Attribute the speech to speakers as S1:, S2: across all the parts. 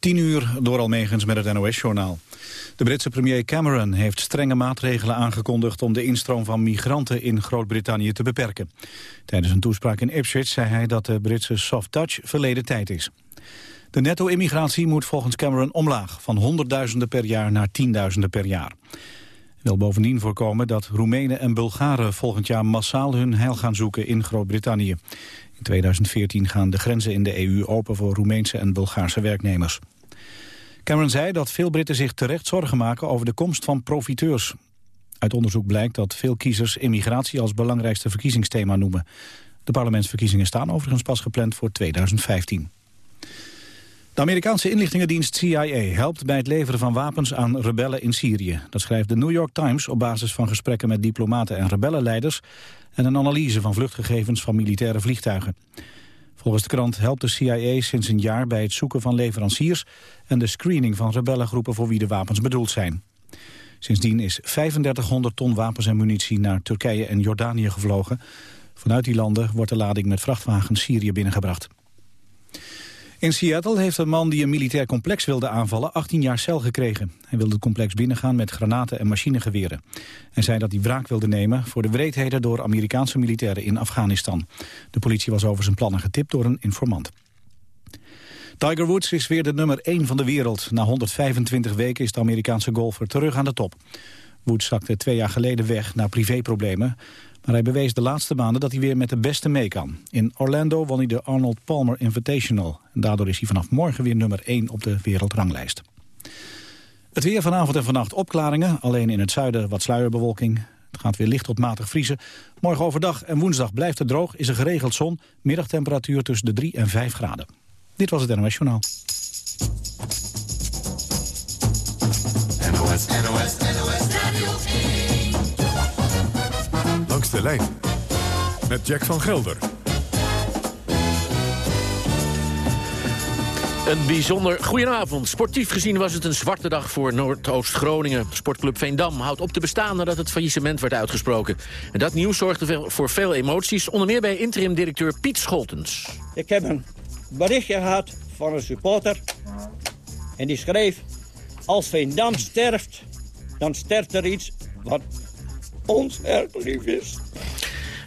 S1: 10 uur door Almegens met het NOS-journaal. De Britse premier Cameron heeft strenge maatregelen aangekondigd... om de instroom van migranten in Groot-Brittannië te beperken. Tijdens een toespraak in Ipswich zei hij dat de Britse soft touch verleden tijd is. De netto-immigratie moet volgens Cameron omlaag... van honderdduizenden per jaar naar tienduizenden per jaar. Wil bovendien voorkomen dat Roemenen en Bulgaren volgend jaar massaal hun heil gaan zoeken in Groot-Brittannië. In 2014 gaan de grenzen in de EU open voor Roemeense en Bulgaarse werknemers. Cameron zei dat veel Britten zich terecht zorgen maken over de komst van profiteurs. Uit onderzoek blijkt dat veel kiezers immigratie als belangrijkste verkiezingsthema noemen. De parlementsverkiezingen staan overigens pas gepland voor 2015. De Amerikaanse inlichtingendienst CIA helpt bij het leveren van wapens aan rebellen in Syrië. Dat schrijft de New York Times op basis van gesprekken met diplomaten en rebellenleiders en een analyse van vluchtgegevens van militaire vliegtuigen. Volgens de krant helpt de CIA sinds een jaar bij het zoeken van leveranciers en de screening van rebellengroepen voor wie de wapens bedoeld zijn. Sindsdien is 3500 ton wapens en munitie naar Turkije en Jordanië gevlogen. Vanuit die landen wordt de lading met vrachtwagens Syrië binnengebracht. In Seattle heeft een man die een militair complex wilde aanvallen 18 jaar cel gekregen. Hij wilde het complex binnengaan met granaten en machinegeweren. En zei dat hij wraak wilde nemen voor de wreedheden door Amerikaanse militairen in Afghanistan. De politie was over zijn plannen getipt door een informant. Tiger Woods is weer de nummer 1 van de wereld. Na 125 weken is de Amerikaanse golfer terug aan de top. Woods zakte twee jaar geleden weg na privéproblemen. Maar hij bewees de laatste maanden dat hij weer met de beste mee kan. In Orlando won hij de Arnold Palmer Invitational. En daardoor is hij vanaf morgen weer nummer 1 op de wereldranglijst. Het weer vanavond en vannacht opklaringen. Alleen in het zuiden wat sluierbewolking. Het gaat weer licht tot matig vriezen. Morgen overdag en woensdag blijft het droog. Is er geregeld zon. Middagtemperatuur tussen de 3 en 5 graden. Dit was het NOS Journaal. NOS, NOS,
S2: de lijn met Jack van Gelder.
S3: Een bijzonder goedenavond. Sportief gezien was het een zwarte dag voor Noordoost-Groningen. Sportclub Veendam houdt op te bestaan nadat het faillissement werd uitgesproken. En dat nieuws zorgde voor veel emoties, onder meer bij interim-directeur Piet Scholtens.
S4: Ik heb een berichtje gehad van een supporter. En die schreef, als Veendam sterft, dan sterft er iets wat ons erg lief is.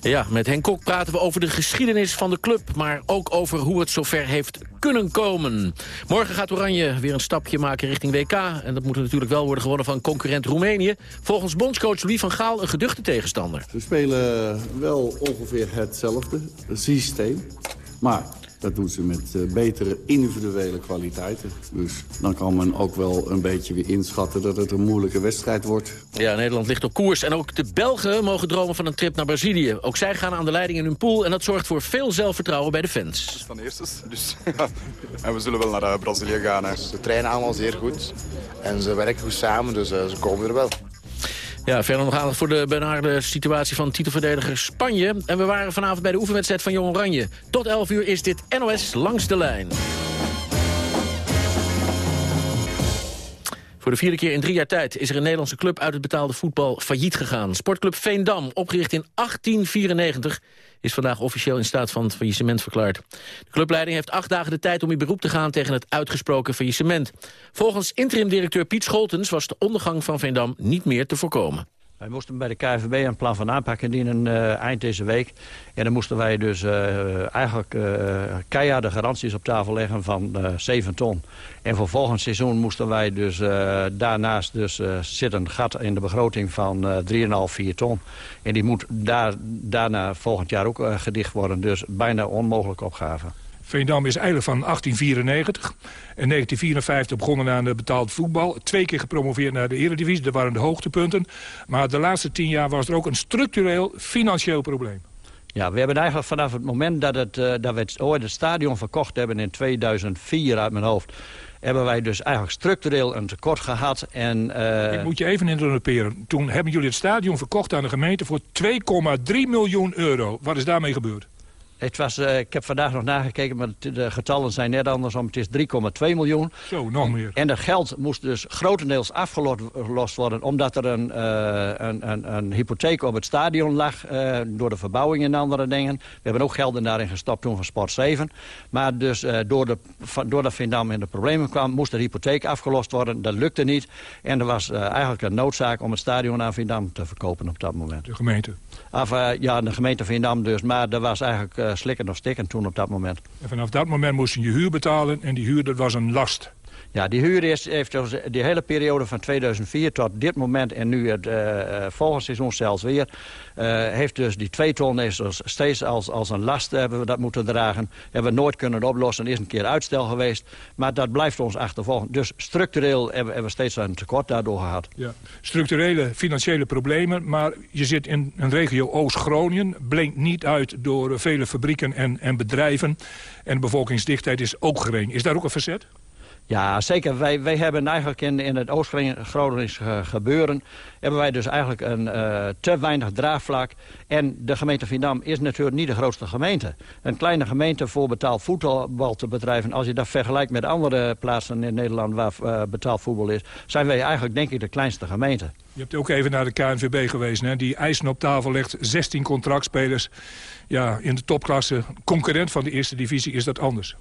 S3: Ja, met Henk Kok praten we over de geschiedenis van de club... maar ook over hoe het zover heeft kunnen komen. Morgen gaat Oranje weer een stapje maken richting WK. En dat moet natuurlijk wel worden gewonnen van concurrent Roemenië. Volgens bondscoach Louis van Gaal een geduchte tegenstander.
S5: We spelen wel ongeveer hetzelfde systeem. Maar dat doen ze met uh, betere individuele kwaliteiten. Dus dan kan men ook wel een beetje weer inschatten dat het een moeilijke wedstrijd wordt.
S3: Ja, Nederland ligt op koers. En ook de Belgen mogen dromen van een trip naar Brazilië. Ook zij gaan aan de leiding in hun pool. En dat zorgt voor veel zelfvertrouwen bij de fans.
S6: Van eerste. Dus, en we zullen wel naar uh, Brazilië gaan. Hè.
S7: Ze trainen allemaal zeer goed. En ze werken goed samen, dus uh, ze komen er wel.
S3: Ja, verder nog aandacht voor de benarde situatie van titelverdediger Spanje. En we waren vanavond bij de oefenwedstrijd van Jong Oranje. Tot 11 uur is dit NOS Langs de Lijn. Voor de vierde keer in drie jaar tijd is er een Nederlandse club uit het betaalde voetbal failliet gegaan. Sportclub Veendam, opgericht in 1894, is vandaag officieel in staat van faillissement verklaard. De clubleiding heeft acht dagen de tijd om in beroep te gaan tegen het uitgesproken faillissement. Volgens interim-directeur Piet Scholtens was de ondergang van Veendam niet meer te voorkomen.
S8: Wij moesten bij de KVB een plan van aanpak indienen uh, eind deze week. En dan moesten wij dus uh, eigenlijk uh, keiharde garanties op tafel leggen van 7 ton. En voor volgend seizoen moesten wij dus daarnaast dus een gat in de begroting van 3,5, 4 ton. En die moet daar, daarna volgend jaar ook gedicht worden. Dus bijna onmogelijke opgave.
S9: Veendam is eigenlijk van 1894. In 1954 begonnen aan de betaald voetbal. Twee keer gepromoveerd naar de Eredivisie. Dat waren de hoogtepunten. Maar de laatste tien jaar was er ook een structureel financieel probleem.
S8: Ja, we hebben eigenlijk vanaf het moment dat, het, uh, dat we het, ooit het stadion verkocht hebben in 2004 uit mijn hoofd hebben wij dus eigenlijk structureel een tekort gehad. En, uh...
S9: Ik moet je even interromperen. Toen hebben jullie het stadion verkocht aan de gemeente voor 2,3 miljoen euro. Wat is daarmee gebeurd?
S8: Het was, uh, ik heb vandaag nog nagekeken, maar de getallen zijn net andersom. Het is 3,2 miljoen.
S9: Zo, nog meer.
S8: En dat geld moest dus grotendeels afgelost worden... omdat er een, uh, een, een, een, hypotheek op het stadion lag... Uh, door de verbouwing en andere dingen. We hebben ook gelden daarin gestopt toen van Sport 7. Maar dus door de, doordat Vindam in de problemen kwam... moest de hypotheek afgelost worden. Dat lukte niet. En er was eigenlijk een noodzaak om het stadion aan Vindam te verkopen op dat moment.
S9: De gemeente?
S8: Af, ja, de gemeente Vindam dus. Maar dat was eigenlijk slikken of stikken toen op dat moment.
S9: En vanaf dat moment moest je je huur betalen en die huur dat was een last.
S8: Ja, die huur is, heeft dus die hele periode van 2004 tot dit moment... en nu het uh, volgende seizoen zelfs weer... Uh, heeft dus die twee ton dus steeds als, als een last hebben we dat moeten dragen. Hebben we nooit kunnen oplossen. Is een keer uitstel geweest. Maar dat blijft ons achtervolgen. Dus structureel hebben, hebben we steeds een tekort daardoor gehad.
S9: Ja. Structurele financiële problemen. Maar je zit in een regio Oost-Groningen. Blinkt niet uit door vele fabrieken en, en bedrijven. En de bevolkingsdichtheid is ook gering. Is daar ook een verzet?
S8: Ja, zeker. Wij, wij hebben eigenlijk in, in het Oost-Gronings gebeuren... hebben wij dus eigenlijk een uh, te weinig draagvlak. En de gemeente Vindam is natuurlijk niet de grootste gemeente. Een kleine gemeente voor betaald voetbal te bedrijven... als je dat vergelijkt met andere plaatsen in Nederland waar uh, betaald voetbal is... zijn wij eigenlijk denk ik de kleinste gemeente.
S9: Je hebt ook even naar de KNVB geweest. Hè? Die eisen op tafel legt 16 contractspelers ja, in de topklasse. Concurrent van de eerste divisie is dat anders.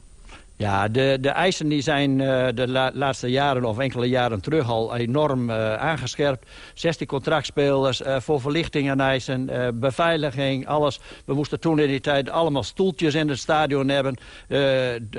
S8: Ja, de, de eisen die zijn uh, de la, laatste jaren of enkele jaren terug al enorm uh, aangescherpt. 16 contractspelers, uh, voor verlichting aan eisen, beveiliging, alles. We moesten toen in die tijd allemaal stoeltjes in het stadion hebben.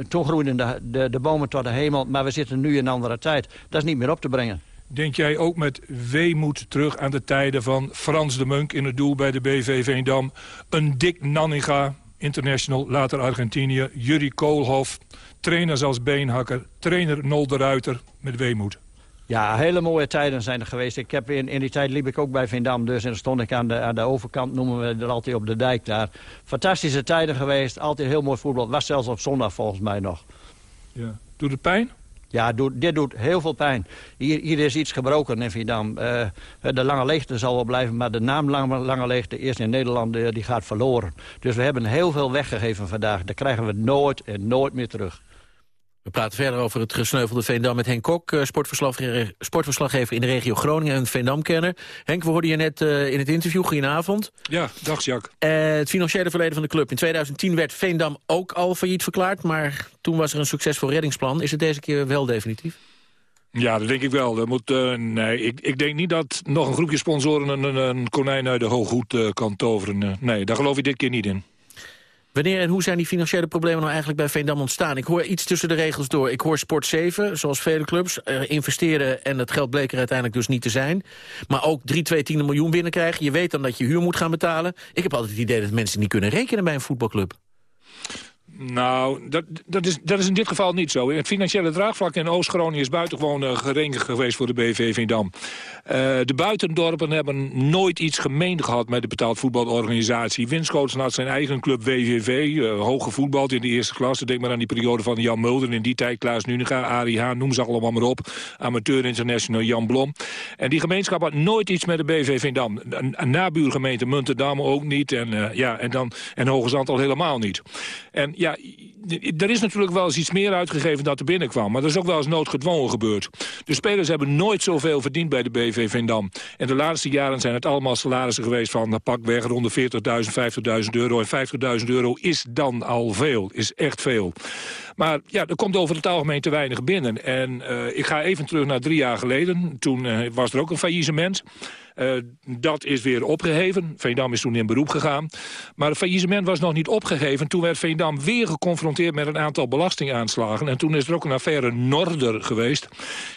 S8: toen groeiden de, de, bomen tot de hemel, maar we zitten nu in een andere tijd. Dat is niet meer op te brengen.
S9: Denk jij ook met weemoed terug aan de tijden van Frans de Munk in het doel bij de BV Veendam? Een Dick Nanninga, international, later Argentinië, Jurie Koolhof trainers als Beenhakker, trainer Nol de Ruiter met weemoed.
S8: Ja, hele mooie tijden zijn er geweest. Ik heb in, in die tijd liep ik ook bij Vindam, dus en dan stond ik aan de, aan de overkant, noemen we het altijd op de dijk daar. Fantastische tijden geweest, altijd heel mooi voetbal. Was zelfs op zondag volgens mij nog.
S9: Ja. Doet het pijn?
S8: Ja, doet, dit doet heel veel pijn. Hier, hier is iets gebroken in Vindam. Uh, de Lange Leegte zal wel blijven, maar de naam Lange, Lange Leegte, eerst in Nederland, uh, die gaat verloren. Dus we hebben heel veel weggegeven vandaag. Dat krijgen we nooit en nooit meer terug.
S3: We praten verder over het gesneuvelde Veendam met Henk Kok... Eh, sportverslaggever, sportverslaggever in de regio Groningen en Veendam-kenner. Henk, we hoorden je net uh, in het interview. Goedenavond.
S9: Ja, dag Jacques.
S3: Uh, het financiële verleden van de club. In 2010 werd Veendam ook al failliet verklaard... maar toen was er een succesvol reddingsplan. Is het deze keer wel definitief?
S9: Ja, dat denk ik wel. Dat moet, uh, nee, ik, ik denk niet dat nog een groepje sponsoren... een, een konijn uit de hooghoed uh, kan toveren. nee, daar geloof ik dit keer niet in.
S3: Wanneer en hoe zijn die financiële problemen nou eigenlijk bij Veendam ontstaan? Ik hoor iets tussen de regels door. Ik hoor Sport 7, zoals vele clubs, uh, investeren... en het geld bleek er uiteindelijk dus niet te zijn. Maar ook 3, 2 tiende miljoen binnenkrijgen. Je weet dan dat je huur moet gaan betalen. Ik heb altijd het idee dat mensen niet kunnen rekenen bij een voetbalclub.
S9: Nou, dat, dat, is, dat is in dit geval niet zo. Het financiële draagvlak in Oost-Groningen is buitengewoon uh, gering geweest voor de BV Vindam. Uh, de buitendorpen hebben nooit iets gemeen gehad met de betaald voetbalorganisatie. Winschoten had zijn eigen club WVV, uh, eh, hoog gevoetbald in de eerste klasse. Denk maar aan die periode van Jan Mulder in die tijd, Klaas Nunega, Arie Haan, noem ze allemaal maar op. Amateur International Jan Blom. En die gemeenschap had nooit iets met de BV Vindam. Een, een nabuurgemeente Muntendam ook niet en, ja, en, dan, en Hoge al helemaal niet. En ja, er is natuurlijk wel eens iets meer uitgegeven dat er binnenkwam. Maar dat is ook wel eens noodgedwongen gebeurd. De spelers hebben nooit zoveel verdiend bij de BV Vindam. En de laatste jaren zijn het allemaal salarissen geweest van nou, pakweg rond de 40.000, 50.000 euro. En 50.000 euro is dan al veel, is echt veel. Maar ja, er komt over het algemeen te weinig binnen. En uh, ik ga even terug naar drie jaar geleden. Toen uh, was er ook een faillissement. Uh, dat is weer opgeheven. Veendam is toen in beroep gegaan. Maar het faillissement was nog niet opgegeven. Toen werd Veendam weer geconfronteerd met een aantal belastingaanslagen. En toen is er ook een affaire Norder geweest.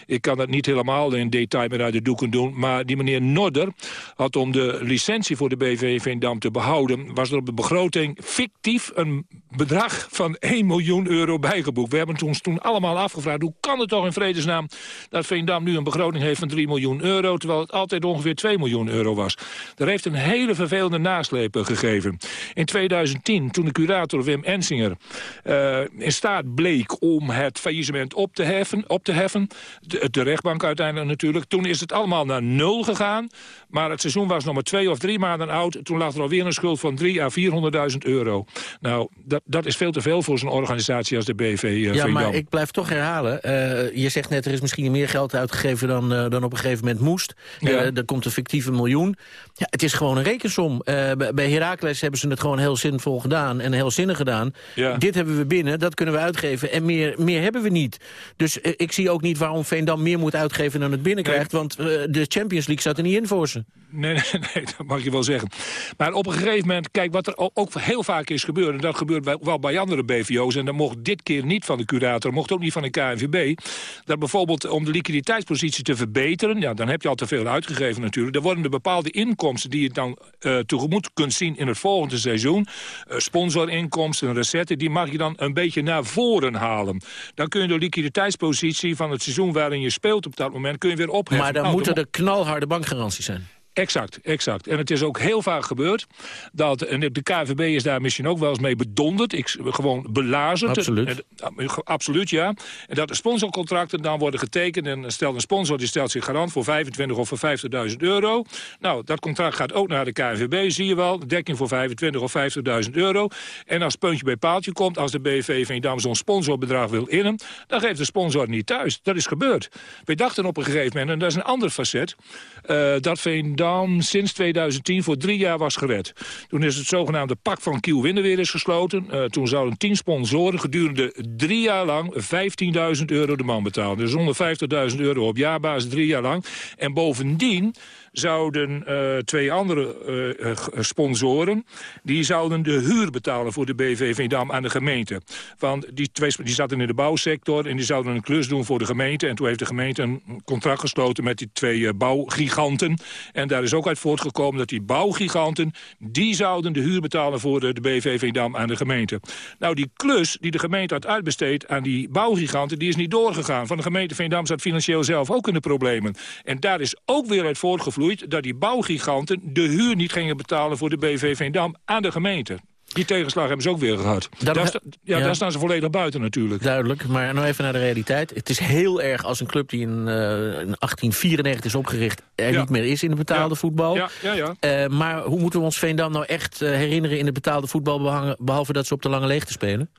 S9: Ik kan dat niet helemaal in detail meer uit de doeken doen. Maar die meneer Norder had om de licentie voor de BV Veendam te behouden... was er op de begroting fictief een bedrag van 1 miljoen euro bijgeboekt. We hebben ons toen allemaal afgevraagd... hoe kan het toch in vredesnaam dat Veendam nu een begroting heeft van 3 miljoen euro... terwijl het altijd ongeveer 2 miljoen euro was. Er heeft een hele vervelende nasleep gegeven. In 2010, toen de curator Wim Ensinger eh, in staat bleek om het faillissement op te heffen. Op te heffen. De, de rechtbank uiteindelijk natuurlijk. Toen is het allemaal naar nul gegaan. Maar het seizoen was nog maar twee of drie maanden oud. Toen lag er alweer een schuld van 3 à 400.000 euro. Nou, dat, dat is veel te veel voor zo'n organisatie als de BV uh,
S3: Ja, maar ik blijf toch herhalen. Uh, je zegt net, er is misschien meer geld uitgegeven dan, uh, dan op een gegeven moment moest. Ja. er komt een fictieve miljoen. Ja, het is gewoon een rekensom. bij Heracles hebben ze het gewoon heel zinvol gedaan en heel zinnig gedaan. Ja. Dit hebben we binnen, dat kunnen we uitgeven en meer, meer hebben we niet. Dus ik zie ook niet waarom Veendam meer moet uitgeven dan het binnenkrijgt. Nee. Want de Champions League zat er niet in voor ze.
S9: Nee, nee, nee, dat mag je wel zeggen. Maar op een gegeven moment, kijk, wat er ook heel vaak is gebeurd... en dat gebeurt wel bij andere BVO's... en dat mocht dit keer niet van de curator, mocht ook niet van de KNVB... dat bijvoorbeeld om de liquiditeitspositie te verbeteren... ja, dan heb je al te veel uitgegeven natuurlijk... dan worden er bepaalde inkomsten die je dan uh, tegemoet kunt zien in het volgende seizoen... Uh, sponsorinkomsten, recetten, die mag je dan een beetje naar voren halen. Dan kun je de liquiditeitspositie van het seizoen waarin je speelt op dat moment... kun je weer opheffen.
S3: Maar dan
S9: nou,
S3: moeten er knalharde bankgaranties zijn.
S9: Exact, exact. En het is ook heel vaak gebeurd dat en de KVB is daar misschien ook wel eens mee bedonderd. Ik, gewoon belazerd.
S3: Absoluut.
S9: En, absoluut, ja. En dat de sponsorcontracten dan worden getekend. En stel een sponsor die stelt zich garant voor 25 of voor 50.000 euro. Nou, dat contract gaat ook naar de KVB, zie je wel. Dekking voor 25 of 50.000 euro. En als puntje bij paaltje komt, als de BV Veendam zo'n sponsorbedrag wil innen... dan geeft de sponsor niet thuis. Dat is gebeurd. We dachten op een gegeven moment, en dat is een ander facet... Uh, dat Veendam sinds 2010 voor drie jaar was gered. Toen is het zogenaamde pak van Kiel Winnen weer eens gesloten. Uh, toen zouden tien sponsoren gedurende drie jaar lang 15.000 euro de man betalen. Dus 150.000 euro op jaarbasis drie jaar lang. En bovendien zouden uh, twee andere uh, sponsoren... die zouden de huur betalen voor de BV Veendam aan de gemeente. Want die, twee, die zaten in de bouwsector en die zouden een klus doen voor de gemeente. En toen heeft de gemeente een contract gesloten met die twee bouwgiganten. En daar is ook uit voortgekomen dat die bouwgiganten... die zouden de huur betalen voor de, de BV Veendam aan de gemeente. Nou, die klus die de gemeente had uitbesteed aan die bouwgiganten... die is niet doorgegaan. Van de gemeente Veendam zat financieel zelf ook in de problemen. En daar is ook weer uit voortgevloeid dat die bouwgiganten de huur niet gingen betalen voor de BV Veendam aan de gemeente. Die tegenslag hebben ze ook weer gehad. Daar, sta, ja, ja, daar staan ze volledig buiten natuurlijk.
S3: Duidelijk, maar nou even naar de realiteit. Het is heel erg als een club die in, uh, in 1894 is opgericht... er ja. niet meer is in het betaalde
S9: ja.
S3: voetbal.
S9: Ja, ja, ja.
S3: Uh, maar hoe moeten we ons Veendam nou echt uh, herinneren in het betaalde voetbal... behalve dat ze op de lange leegte spelen?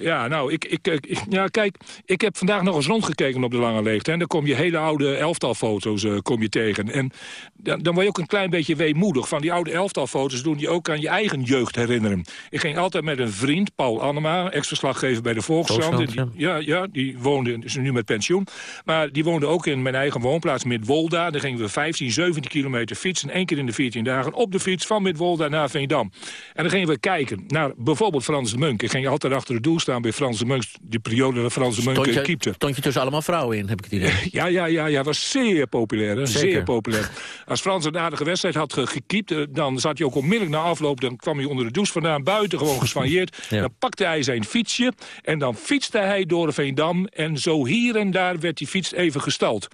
S9: Ja, nou, ik, ik, ik, ja, kijk, ik heb vandaag nog eens rondgekeken op de lange leegte. En dan kom je hele oude elftalfoto's uh, kom je tegen. En dan, dan word je ook een klein beetje weemoedig. Van die oude elftalfoto's doen die ook aan je eigen jeugd herinneren. Ik ging altijd met een vriend, Paul Annema, ex-verslaggever bij de Volkskrant. Ja. ja, ja, die woonde, is nu met pensioen. Maar die woonde ook in mijn eigen woonplaats Midwolda. Daar gingen we 15, 17 kilometer fietsen. één keer in de 14 dagen op de fiets van Midwolda naar Veendam. En dan gingen we kijken naar bijvoorbeeld Frans de Munk. Ik ging altijd achter het doel bij Frans de Munk, die periode dat Frans de Munk
S3: stond je,
S9: keepte.
S3: Stond je tussen allemaal vrouwen in, heb ik het idee.
S9: ja, ja, ja, ja, was zeer populair. Hè? Zeer populair. Als Frans een aardige wedstrijd had ge gekiept, dan zat hij ook onmiddellijk na afloop, dan kwam hij onder de douche vandaan, buiten gewoon gesvanjeerd. ja. Dan pakte hij zijn fietsje en dan fietste hij door Veendam en zo hier en daar werd die fiets even gestald.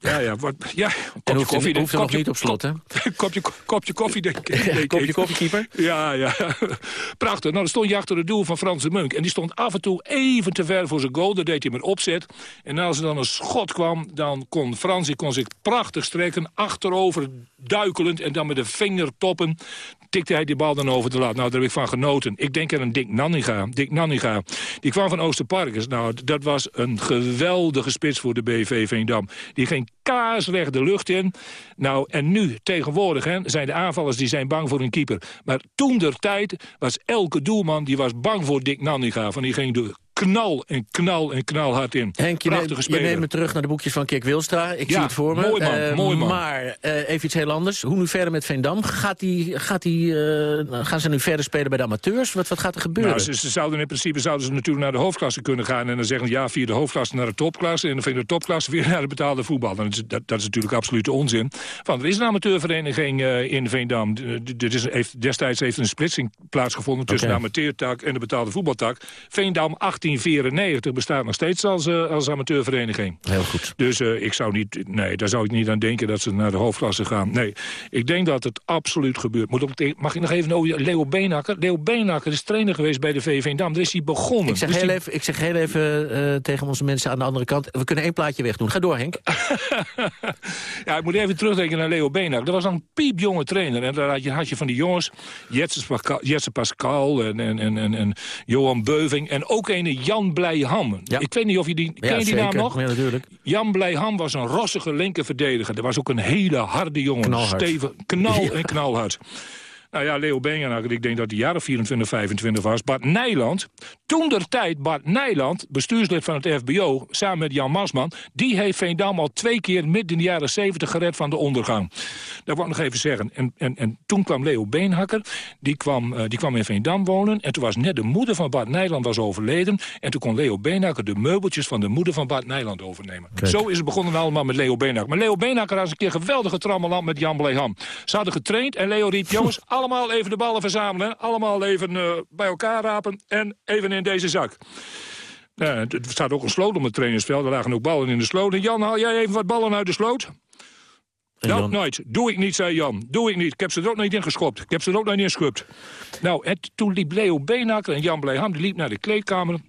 S9: Ja, ja. Wat, ja
S3: en hoeft, koffie, hoeft er nog niet op slot, hè?
S9: kopje, kopje koffie, denk ik.
S3: Kopje koffiekeeper?
S9: Ja, ja. Prachtig. Nou, dan stond je achter het doel van Frans de Munk. En die stond af en toe even te ver voor zijn goal. Dat deed hij met opzet. En als er dan een schot kwam, dan kon Frans die kon zich prachtig strekken. Achterover duikelend en dan met de vingertoppen tikte hij die bal dan over de lat. Nou, daar heb ik van genoten. Ik denk aan een Dick Nanninga. Dick Nanninga. Die kwam van Oosterparkers. Nou, dat was een geweldige spits voor de BV Veendam. Die ging kaarsrecht de lucht in. Nou, en nu, tegenwoordig, hè, zijn de aanvallers die zijn bang voor een keeper. Maar toen der tijd was elke doelman die was bang voor Dick Nanninga. Van die ging de knal en knal en knal hard in.
S3: Henk, je, neemt, je neemt me terug naar de boekjes van Kik Wilstra. Ik
S9: ja,
S3: zie het voor me.
S9: Mooi man,
S3: uh,
S9: mooi man.
S3: Maar uh, even iets heel anders. Hoe nu verder met Veendam? Gaat die, gaat die, uh, gaan ze nu verder spelen bij de amateurs? Wat, wat gaat er gebeuren?
S9: Nou, ze, ze, zouden in principe zouden ze natuurlijk naar de hoofdklasse kunnen gaan... en dan zeggen ja, via de hoofdklasse naar de topklasse... en dan via de topklasse weer naar de betaalde voetbal. Dan is, dat, dat is natuurlijk absolute onzin. Van, er is een amateurvereniging uh, in Veendam. Er is, heeft, destijds heeft een splitsing plaatsgevonden tussen de amateurtak en de betaalde voetbaltak. Veendam 1894 bestaat nog steeds als, uh, als amateurvereniging.
S3: Heel goed.
S9: Dus uh, ik zou niet, nee, daar zou ik niet aan denken dat ze naar de hoofdklasse gaan. Nee, ik denk dat het absoluut gebeurt. Moet op, mag ik nog even over Leo Beenakker? Leo Beenakker is trainer geweest bij de VV Veendam. Daar is hij begonnen.
S3: Ik zeg,
S9: dus
S3: heel, even, ik zeg heel even tegen onze mensen aan de andere kant... we kunnen één plaatje wegdoen. Ga door, Henk.
S9: ja, ik moet even terugdenken naar Leo Beenakker. Dat was een piepjonge trainer. En daar had je, had je van die jongens, Jetse Pascal en, en, en, en, Johan Beuving... en ook een Jan Blijham. Ja. Ik weet niet of je die...
S3: Ja,
S9: ken je die naam nog?
S3: Ja, natuurlijk.
S9: Jan Blijham was een rossige linkerverdediger. Dat was ook een hele harde jongen.
S3: Knalhard.
S9: Stevig, knal en knalhard. Nou ja, Leo Bengenakker, ik denk dat hij jaren 24, 25 was. Bart Nijland, toen der tijd Bart Nijland, bestuurslid van het FBO... samen met Jan Masman, die heeft Veendam al twee keer... midden in de jaren 70 gered van de ondergang. Dat wil ik nog even zeggen. En, en, en toen kwam Leo Beenhakker, die kwam, uh, die kwam in Veendam wonen... en toen was net de moeder van Bart Nijland was overleden... en toen kon Leo Beenhakker de meubeltjes van de moeder van Bart Nijland overnemen. Kijk. Zo is het begonnen allemaal met Leo Beenhakker. Maar Leo Beenhakker had een keer geweldige trammeland met Jan Bleham. Ze hadden getraind en Leo riep, jongens allemaal even de ballen verzamelen. Allemaal even uh, bij elkaar rapen en even in deze zak. Uh, er staat ook een sloot om het trainingsveld. Er lagen ook ballen in de sloot. En Jan, haal jij even wat ballen uit de sloot? Dat Jan... nooit. Doe ik niet, zei Jan. Doe ik niet. Ik heb ze er ook niet in geschopt. Ik heb ze er ook niet in geschupt. Nou, toen liep Leo Beenhakker en Jan Blijham... die liep naar de kleedkamer.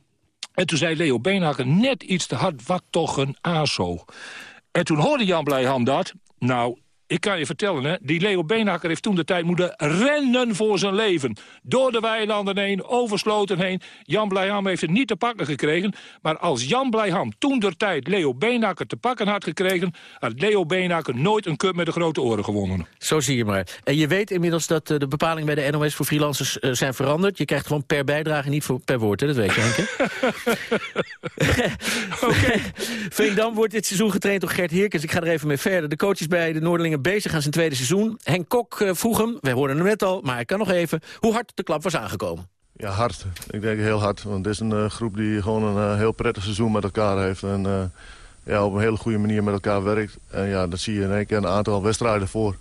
S9: En toen zei Leo Beenhakker net iets te hard... wat toch een ASO. En toen hoorde Jan Blijham dat. Nou, ik kan je vertellen, hè, die Leo Beenhakker heeft toen de tijd moeten rennen voor zijn leven. Door de weilanden heen, over sloten heen. Jan Blijham heeft het niet te pakken gekregen. Maar als Jan Blijham toen de tijd Leo Beenhakker te pakken had gekregen... had Leo Beenhakker nooit een cup met de grote oren gewonnen.
S3: Zo zie je maar. En je weet inmiddels dat uh, de bepalingen bij de NOS voor freelancers uh, zijn veranderd. Je krijgt gewoon per bijdrage, niet voor, per woord, hè? dat weet je, Henk. okay. Veendam wordt dit seizoen getraind door Gert Heerkens. Ik ga er even mee verder. De coaches bij de Bezig aan zijn tweede seizoen. Henk Kok uh, vroeg hem, wij hoorden hem net al, maar ik kan nog even... hoe hard de klap was aangekomen.
S10: Ja, hard. Ik denk heel hard. Want het is een uh, groep die gewoon een uh, heel prettig seizoen met elkaar heeft. En ja, op een hele goede manier met elkaar werkt. En ja, dat zie je in één keer een aantal wedstrijden voor.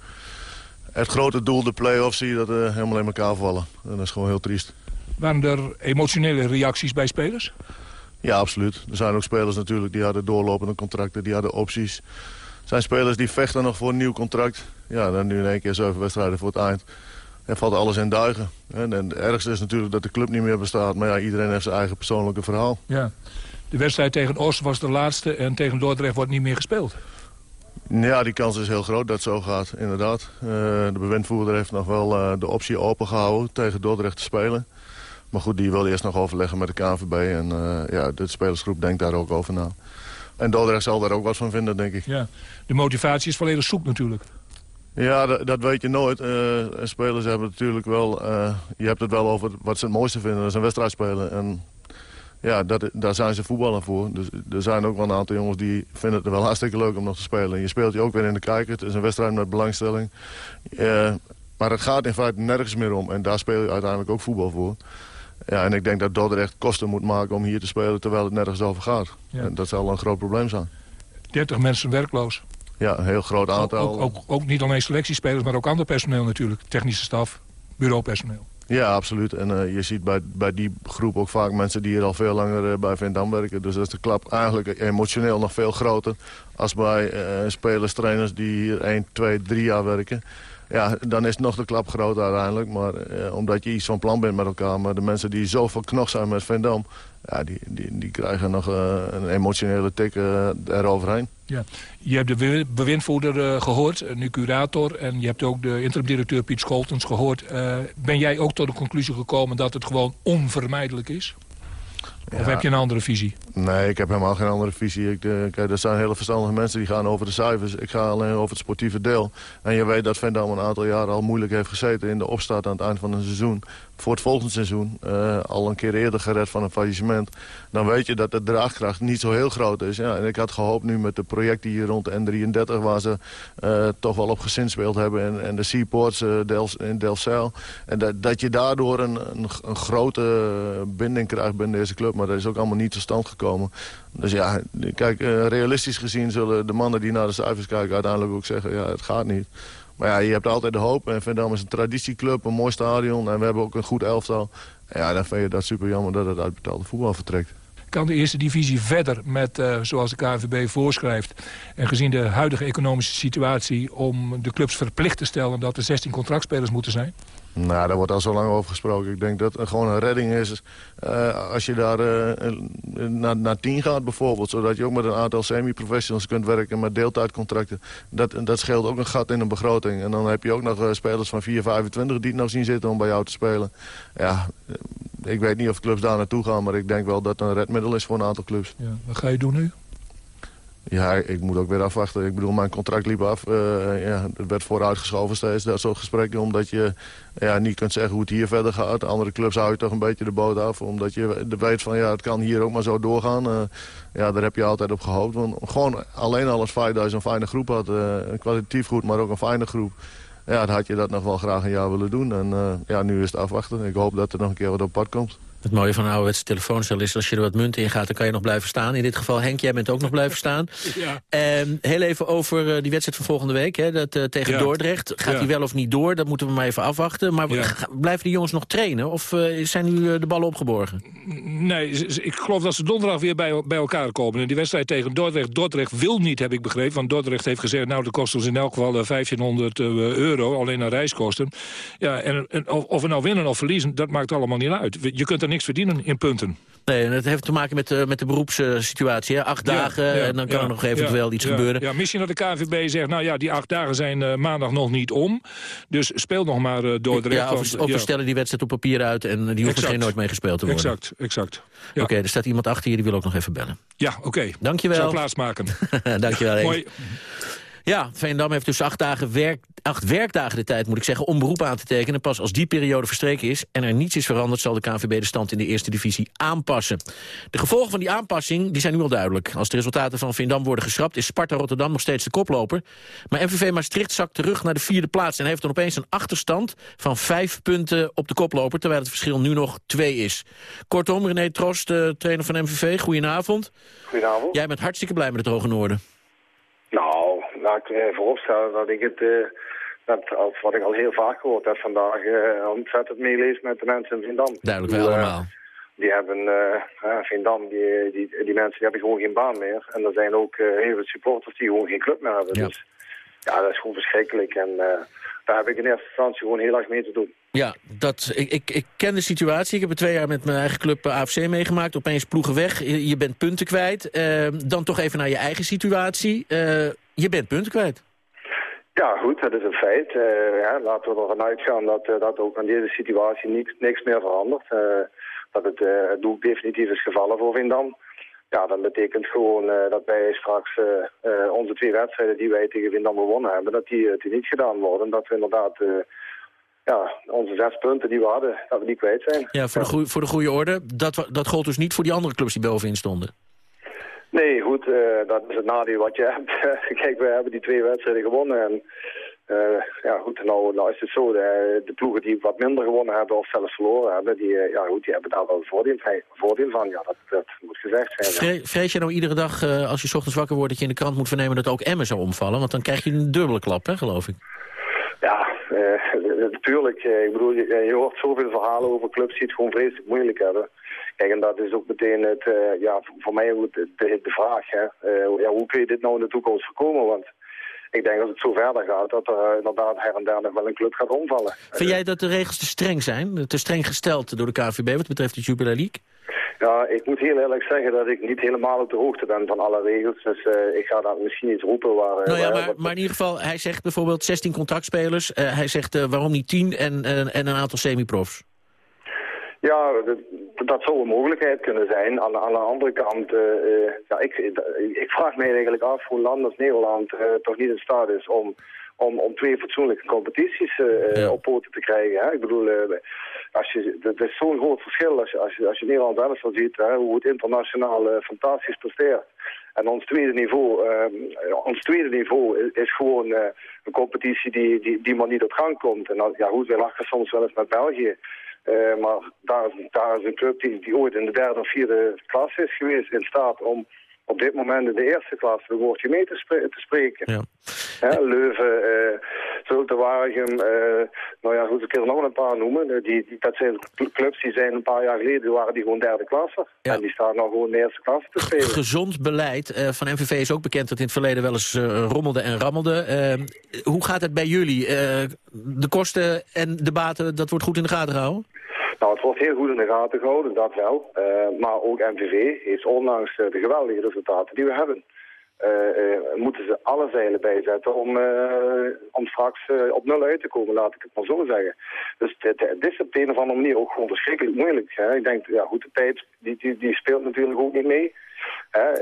S10: Het grote doel, de play-offs, zie je dat helemaal in elkaar vallen. En dat is gewoon heel triest.
S9: Waren er emotionele reacties bij spelers?
S10: Ja, absoluut. Er zijn ook spelers natuurlijk die hadden doorlopende contracten, die hadden opties zijn spelers die vechten nog voor een nieuw contract. Ja, dan nu in één keer zeven wedstrijden voor het eind. En valt alles in duigen. En, en het ergste is natuurlijk dat de club niet meer bestaat. Maar ja, iedereen heeft zijn eigen persoonlijke verhaal.
S9: Ja. De wedstrijd tegen Os was de laatste en tegen Dordrecht wordt niet meer gespeeld.
S10: Ja, die kans is heel groot dat het zo gaat, inderdaad. Uh, de bewindvoerder heeft nog wel uh, de optie opengehouden tegen Dordrecht te spelen. Maar goed, die wil eerst nog overleggen met de KNVB. En uh, ja, de spelersgroep denkt daar ook over na. En Dordrecht zal daar ook wat van vinden, denk ik.
S9: Ja. De motivatie is volledig zoek natuurlijk.
S10: Ja, dat, dat weet je nooit. Uh, spelers hebben natuurlijk wel... Uh, je hebt het wel over wat ze het mooiste vinden. Dat is een wedstrijd spelen. En ja, dat, daar zijn ze voetballen voor. Dus er zijn ook wel een aantal jongens die vinden het wel hartstikke leuk om nog te spelen. En je speelt je ook weer in de kijker. Het is een wedstrijd met belangstelling. Uh, maar het gaat in feite nergens meer om. En daar speel je uiteindelijk ook voetbal voor. Ja, en ik denk dat Dordrecht kosten moet maken om hier te spelen terwijl het nergens over gaat. Ja. En dat zal een groot probleem zijn.
S9: 30 mensen werkloos.
S10: Ja, een heel groot aantal.
S9: Ook, ook, ook niet alleen selectiespelers, maar ook ander personeel natuurlijk. Technische staf, bureaupersoneel.
S10: Ja, absoluut. En uh, je ziet bij, bij die groep ook vaak mensen die hier al veel langer uh, bij Vindam werken. Dus dat is de klap eigenlijk emotioneel nog veel groter... als bij uh, spelers, trainers die hier 1, 2, 3 jaar werken ja, dan is nog de klap groot uiteindelijk. Maar eh, omdat je iets van plan bent met elkaar. Maar de mensen die zoveel knog zijn met Vendam... Ja, die, die, die krijgen nog uh, een emotionele tik uh, eroverheen.
S9: Ja. Je hebt de bewindvoerder uh, gehoord, nu curator... en je hebt ook de interim-directeur Piet Scholtens gehoord. ben jij ook tot de conclusie gekomen dat het gewoon onvermijdelijk is? Of heb je een andere visie?
S10: Nee, ik heb helemaal geen andere visie. Ik, uh, kijk, er zijn hele verstandige mensen die gaan over de cijfers. Ik ga alleen over het sportieve deel. En je weet dat Vendam een aantal jaren al moeilijk heeft gezeten... in de opstart aan het eind van een seizoen. Voor het volgende seizoen uh, al een keer eerder gered van een faillissement. Dan weet je dat de draagkracht niet zo heel groot is. Ja, en ik had gehoopt nu met de projecten hier rond de N33... waar ze uh, toch wel op gezinspeeld hebben. En, en de Seaports Del, in. En dat, dat je daardoor een, een, een grote binding krijgt binnen deze club. maar dat is ook allemaal niet tot stand gekomen. Dus ja, kijk, realistisch gezien zullen de mannen die naar de cijfers kijken uiteindelijk ook zeggen, ja, het gaat niet. Maar ja, je hebt altijd de hoop. En Vendam is een traditieclub, een mooi stadion. En we hebben ook een goed elftal. ja, dan vind je dat super jammer dat het uit betaalde voetbal vertrekt
S9: kan de eerste divisie verder met, uh, zoals de KNVB voorschrijft... en gezien de huidige economische situatie... om de clubs verplicht te stellen dat er 16 contractspelers moeten zijn?
S10: Nou, daar wordt al zo lang over gesproken. Ik denk dat het gewoon een redding is uh, als je daar uh, naar, naar tien gaat bijvoorbeeld. Zodat je ook met een aantal semi-professionals kunt werken met deeltijdcontracten. Dat, dat scheelt ook een gat in een begroting. En dan heb je ook nog uh, spelers van 4, 25 die het nog zien zitten om bij jou te spelen. Ja, ik weet niet of clubs daar naartoe gaan, maar ik denk wel dat het een redmiddel is voor een aantal clubs.
S9: Ja, wat ga je doen nu?
S10: Ja, ik moet ook weer afwachten. Ik bedoel, mijn contract liep af. Uh, ja, het werd vooruitgeschoven steeds, dat soort gesprekken. Omdat je ja, niet kunt zeggen hoe het hier verder gaat. Andere clubs hou je toch een beetje de boot af. Omdat je weet van, ja, het kan hier ook maar zo doorgaan. Uh, ja, daar heb je altijd op gehoopt. Want gewoon alleen al dat je zo'n fijne groep had. Uh, kwalitatief goed, maar ook een fijne groep. Ja, dan had je dat nog wel graag een jaar willen doen. En ja, nu is het afwachten. Ik hoop dat er nog een keer wat op pad komt.
S3: Het mooie van een ouderwetse telefooncel is... als je er wat munt in gaat, dan kan je nog blijven staan. In dit geval, Henk, jij bent ook nog blijven staan. Ja. Uh, heel even over uh, die wedstrijd van volgende week. Hè, dat, uh, tegen Dordrecht. Gaat ja. die wel of niet door? Dat moeten we maar even afwachten. Maar blijven die jongens nog trainen? Of eh, zijn nu de ballen opgeborgen?
S9: Nee, ik geloof dat ze donderdag weer bij, bij elkaar komen. En die wedstrijd tegen Dordrecht... Dordrecht wil niet, heb ik begrepen. Want Dordrecht heeft gezegd... nou, dat kost ons in elk geval 1500 euro. Alleen aan reiskosten. Ja, en, en of, of we nou winnen of verliezen, dat maakt allemaal niet uit. Je kunt er niks verdienen in punten.
S3: Nee, en het heeft te maken met, uh, met de beroepssituatie. Hè? Acht dagen en dan kan er nog eventueel iets gebeuren.
S9: Ja, misschien dat de KVB zegt, nou ja, die acht dagen zijn uh, maandag nog niet om. Dus speel nog maar uh, door de
S3: Ja, of, of we stellen die wedstrijd op papier uit en die hoeft misschien nooit mee gespeeld te worden.
S9: Exact, exact.
S3: Oké, er staat iemand achter je, die wil ook nog even bellen.
S9: Ja, oké. Okay.
S3: Dankjewel.
S9: Zal plaatsmaken.
S3: Dankjewel.
S9: Mooi.
S3: Ja, Veendam heeft dus acht, dagen werk, acht werkdagen de tijd, moet ik zeggen, om beroep aan te tekenen. Pas als die periode verstreken is en er niets is veranderd... zal de KNVB de stand in de eerste divisie aanpassen. De gevolgen van die aanpassing die zijn nu al duidelijk. Als de resultaten van Veendam worden geschrapt... is Sparta Rotterdam nog steeds de koploper. Maar MVV Maastricht zakt terug naar de vierde plaats... en heeft dan opeens een achterstand van vijf punten op de koploper... terwijl het verschil nu nog twee is. Kortom, René Trost, de trainer van MVV, goedenavond.
S11: Goedenavond.
S3: Jij bent hartstikke blij met het Hoge Noorden.
S11: Ik vooropstellen dat ik het, uh, dat, als wat ik al heel vaak gehoord heb vandaag, uh, ontzettend meelees met de mensen in Vindam.
S3: Duidelijk, wel allemaal.
S11: Die hebben, uh, Vindam, die, die, die mensen die hebben gewoon geen baan meer. En er zijn ook heel veel supporters die gewoon geen club meer hebben. Ja. Dus ja, dat is gewoon verschrikkelijk. En daar heb ik in eerste instantie gewoon heel erg mee te doen.
S3: Ja, dat, ik, ik, ik ken de situatie. Ik heb er twee jaar met mijn eigen club AFC meegemaakt. Opeens ploegen weg, je, je bent punten kwijt. Uh, dan toch even naar je eigen situatie. Uh, je bent punten kwijt.
S11: Ja, goed, dat is een feit. Uh, ja, laten we ervan uitgaan dat, dat ook aan deze situatie niks, niks meer verandert. dat het, het doel definitief is gevallen voor Vindam. Ja, dat betekent gewoon dat wij straks onze twee wedstrijden die wij tegen Vindam gewonnen hebben, dat die, die niet gedaan worden. Dat we inderdaad ja, onze zes punten die we hadden, dat we die kwijt zijn.
S3: Ja, voor, De, goeie, voor de goede orde, dat, dat gold dus niet voor die andere clubs die bovenin stonden?
S11: Nee, goed, uh, dat is het nadeel wat je hebt. Kijk, we hebben die twee wedstrijden gewonnen en uh, ja, goed, nou, nou is het zo, de, de, ploegen die wat minder gewonnen hebben of zelfs verloren hebben, die, uh, ja, goed, die hebben daar wel voordeel, voordeel van. Ja, dat, dat moet gezegd zijn.
S3: Vre vrees je nou iedere dag, uh, als je ochtends wakker wordt, dat je in de krant moet vernemen dat ook Emmen zou omvallen? Want dan krijg je een dubbele klap, hè, geloof ik.
S11: Ja, natuurlijk. ik bedoel, je, je, hoort zoveel verhalen over clubs die het gewoon vreselijk moeilijk hebben. Kijk, en dat is ook meteen het, ja, voor mij de, de, de vraag, hè. ja, hoe kun je dit nou in de toekomst voorkomen? Want ik denk dat het zo verder gaat dat er inderdaad her en der nog wel een club gaat omvallen.
S3: Vind jij dat de regels te streng zijn? Te streng gesteld door de KVB wat betreft de Jupiler League?
S11: Ja, ik moet heel eerlijk zeggen dat ik niet helemaal op de hoogte ben van alle regels. Dus uh, ik ga daar misschien iets roepen waar...
S3: Nou ja, maar, maar, in ieder geval, hij zegt bijvoorbeeld 16 contractspelers. Uh, hij zegt uh, waarom niet 10 en, en een aantal semi-profs?
S11: Ja, dat, dat zou een mogelijkheid kunnen zijn. Aan, aan de andere kant, uh, ja, ik, ik vraag me eigenlijk af hoe land als Nederland uh, toch niet in staat is om, om, om twee fatsoenlijke competities uh, ja. op poten te krijgen. Hè? Ik bedoel, als je, het is zo'n groot verschil als je, als je, als je Nederland zelf zo ziet, hè, hoe het internationaal fantastisch presteert. En ons tweede niveau, ons tweede niveau is, is gewoon een competitie die, die, die maar niet op gang komt. En ja, goed, wij lachen soms wel eens met België. Maar daar daar is een club die, die ooit in de derde of vierde klas is geweest in staat om op dit moment in de eerste klas de woordje mee te, te spreken. Ja. Leuven, uh, Zulte Waregem, uh, nou ja, goed, ik kan er nog een paar noemen. Die, die, dat zijn clubs die zijn een paar jaar geleden waren die gewoon derde klasse. Ja. En die staan nou gewoon in de eerste klasse te spelen.
S3: Gezond beleid uh, van MVV is ook bekend dat in het verleden wel eens rommelde en rammelde. Hoe gaat het bij jullie? de kosten en de baten, dat wordt goed in de gaten gehouden?
S11: Nou, het wordt heel goed in de gaten gehouden, dat wel. Uh, maar ook MVV heeft ondanks uh, de geweldige resultaten die we hebben... Uh, moeten ze alle zeilen bijzetten om, om straks op nul uit te komen, laat ik het maar zo zeggen. Dus dit is op de een of andere manier ook gewoon verschrikkelijk moeilijk. Hè? Ik denk, ja goed, de tijd die, die, die speelt natuurlijk ook niet mee. Hè?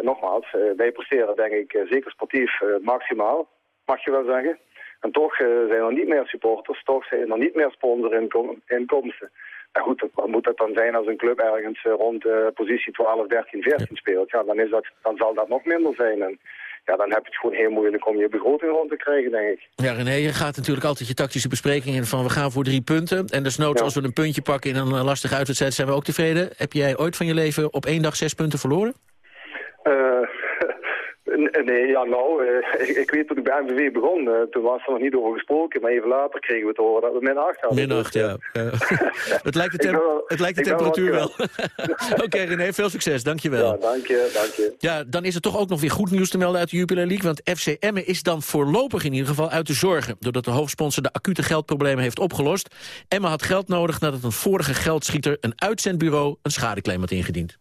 S11: nogmaals, wij presteren denk ik zeker sportief maximaal, mag je wel zeggen. En toch uh, zijn er niet meer supporters, toch zijn er niet meer sponsorinkomsten. Nou goed, wat moet dat dan zijn als een club ergens uh, rond uh, positie 12, 13, 14 speelt? Ja, dan, is dat, dan zal dat nog minder zijn. En ja, dan heb je het gewoon heel moeilijk om je begroting rond te krijgen, denk ik.
S3: Ja, René, je gaat natuurlijk altijd je tactische besprekingen van we gaan voor drie punten. En desnoods ja. als we een puntje pakken in een lastige uitwedstrijd zijn we ook tevreden. Heb jij ooit van je leven op één dag zes punten verloren?
S11: Nee, ja, nou, uh, ik, ik, weet toen ik bij MVV begon, uh, toen was er nog niet over gesproken, maar even later kregen we te horen dat we min 8 hadden.
S3: Min 8, dus, ja. Uh, het lijkt de, wel, het lijkt de temperatuur wel. Oké, okay, René, veel succes, dankjewel.
S11: Ja, dank je, dank je.
S3: Ja, dan is er toch ook nog weer goed nieuws te melden uit de Jupiler League, want FC Emmen is dan voorlopig in ieder geval uit de zorgen, doordat de hoofdsponsor de acute geldproblemen heeft opgelost. Emmen had geld nodig nadat een vorige geldschieter, een uitzendbureau, een schadeclaim had ingediend.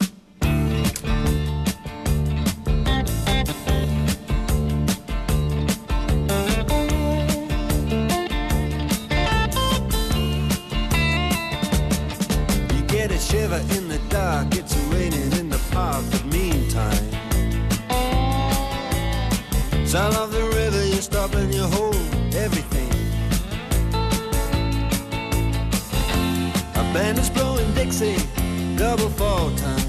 S3: Park, but meantime. Sound of the river, you stop and you hold everything. A band is blowing Dixie, double fall time.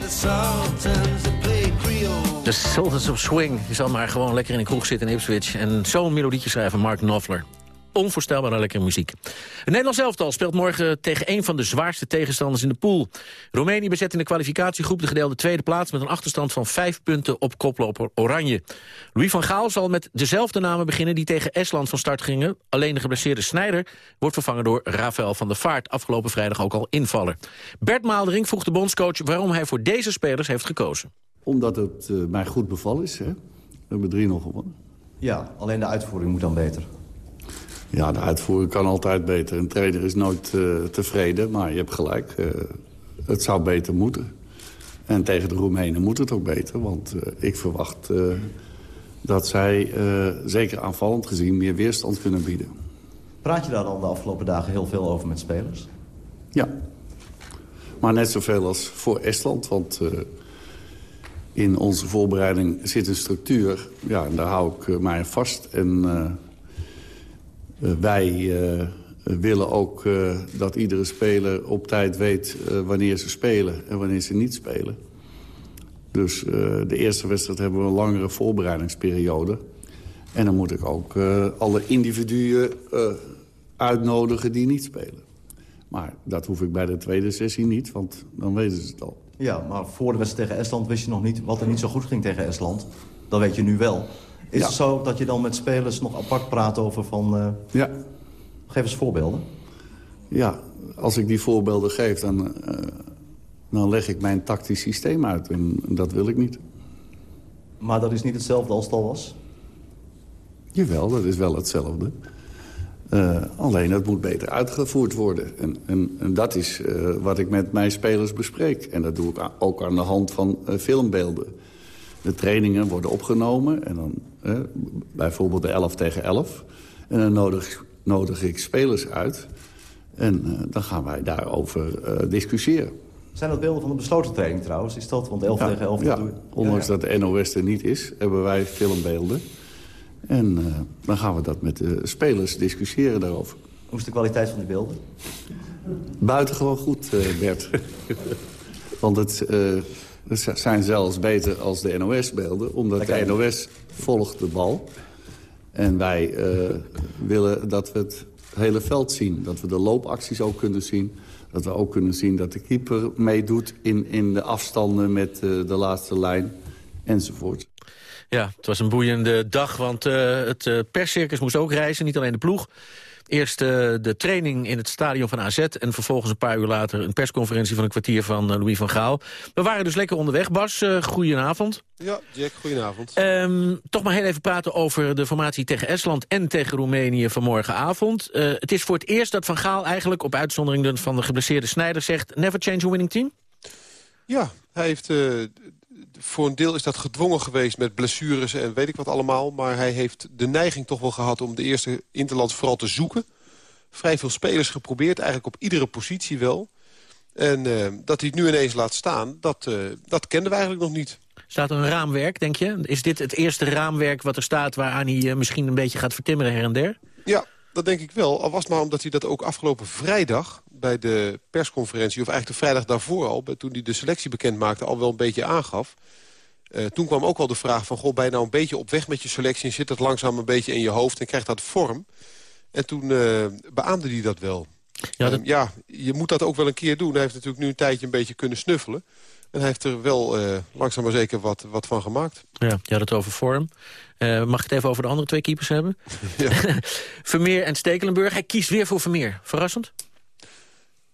S3: The Sultans. De Sultans of Swing. Je zal maar gewoon lekker in een kroeg zitten in Ipswich... en zo'n melodietje schrijven, Mark Knopfler onvoorstelbare lekkere muziek. Het Nederlands elftal speelt morgen tegen een van de zwaarste tegenstanders in de pool. Roemenië bezet in de kwalificatiegroep de gedeelde tweede plaats... met een achterstand van vijf punten op koploper Oranje. Louis van Gaal zal met dezelfde namen beginnen die tegen Estland van start gingen. Alleen de geblesseerde Snijder wordt vervangen door Rafael van der Vaart... afgelopen vrijdag ook al invaller. Bert Maaldering vroeg de bondscoach waarom hij voor deze spelers heeft gekozen.
S5: Omdat het uh, mij goed bevallen is. Hè? We hebben drie nog gewonnen.
S12: Ja, alleen de uitvoering moet dan beter.
S5: Ja, de uitvoering kan altijd beter. Een trainer is nooit uh, tevreden, maar je hebt gelijk. Uh, het zou beter moeten. En tegen de Roemenen moet het ook beter. Want uh, ik verwacht dat zij, zeker aanvallend gezien, meer weerstand kunnen bieden.
S12: Praat je daar dan de afgelopen dagen heel veel over met spelers?
S5: Ja. Maar net zoveel als voor Estland. Want in onze voorbereiding zit een structuur. Ja, en daar hou ik mij vast. En wij willen ook uh, dat iedere speler op tijd weet wanneer ze spelen en wanneer ze niet spelen. Dus de eerste wedstrijd hebben we een langere voorbereidingsperiode. En dan moet ik ook alle individuen uitnodigen die niet spelen. Maar dat hoef ik bij de tweede sessie niet, want dan weten ze het al.
S12: Ja, maar voor de wedstrijd tegen Estland wist je nog niet wat er niet zo goed ging tegen Estland. Dat weet je nu wel. Is ja. het zo dat je dan met spelers nog apart praat over van...
S5: Ja,
S12: Geef eens voorbeelden.
S5: Ja, als ik die voorbeelden geef, dan, uh, dan leg ik mijn tactisch systeem uit. En dat wil ik niet.
S12: Maar dat is niet hetzelfde als het al was?
S5: Jawel, dat is wel hetzelfde. Uh, alleen het moet beter uitgevoerd worden. En, en, en dat is uh, wat ik met mijn spelers bespreek. En dat doe ik ook aan de hand van filmbeelden. De trainingen worden opgenomen. En dan bijvoorbeeld de 11 tegen 11. En dan nodig nodig ik spelers uit. En uh, dan gaan wij daarover uh, discussiëren.
S12: Zijn dat beelden van de besloten training trouwens? Is dat, want 11
S5: ja,
S12: tegen 11
S5: ja.
S12: doe
S5: ondanks ja, dat de NOS er niet is, hebben wij filmbeelden. En uh, dan gaan we dat met de spelers discussiëren daarover.
S12: Hoe is de kwaliteit van die beelden?
S5: Buitengewoon goed, Bert. want het, het zijn zelfs beter als de NOS-beelden, omdat de NOS volgt de bal... En wij uh, willen dat we het hele veld zien. Dat we de loopacties ook kunnen zien. Dat we ook kunnen zien dat de keeper meedoet in, in de afstanden met uh, de laatste lijn. Enzovoort.
S3: Ja, het was een boeiende dag, want uh, het perscircus moest ook reizen. Niet alleen de ploeg. Eerst uh, de training in het stadion van AZ... en vervolgens een paar uur later een persconferentie van een kwartier van uh, Louis van Gaal. We waren dus lekker onderweg. Bas, uh, goedenavond.
S13: Ja, Jack, goedenavond.
S3: Um, toch maar heel even praten over de formatie tegen Estland... en tegen Roemenië vanmorgenavond. het is voor het eerst dat Van Gaal eigenlijk op uitzondering van de geblesseerde Snijder zegt... never change a winning team?
S13: Ja, hij heeft voor een deel is dat gedwongen geweest met blessures en weet ik wat allemaal. Maar hij heeft de neiging toch wel gehad om de eerste Interlands vooral te zoeken. Vrij veel spelers geprobeerd, eigenlijk op iedere positie wel. En uh, dat hij het nu ineens laat staan, dat, uh, dat kenden we eigenlijk nog niet.
S3: Staat er een raamwerk, denk je? Is dit het eerste raamwerk wat er staat... waaraan hij uh, misschien een beetje gaat vertimmeren her en der?
S13: Ja, dat denk ik wel. Al was het maar omdat hij dat ook afgelopen vrijdag... bij de persconferentie, of eigenlijk de vrijdag daarvoor al... toen hij de selectie bekend maakte, al wel een beetje aangaf. Uh, toen kwam ook wel de vraag van... Goh, ben je nou een beetje op weg met je selectie... en zit dat langzaam een beetje in je hoofd en krijgt dat vorm? En toen uh, beaamde hij dat wel. Ja, dat... Um, ja, je moet dat ook wel een keer doen. Hij heeft natuurlijk nu een tijdje een beetje kunnen snuffelen. En hij heeft er wel uh, langzaam maar zeker wat, wat van gemaakt.
S3: Ja, je had het over vorm. Uh, mag ik het even over de andere twee keepers hebben? Ja. Vermeer en Stekelenburg. Hij kiest weer voor Vermeer. Verrassend?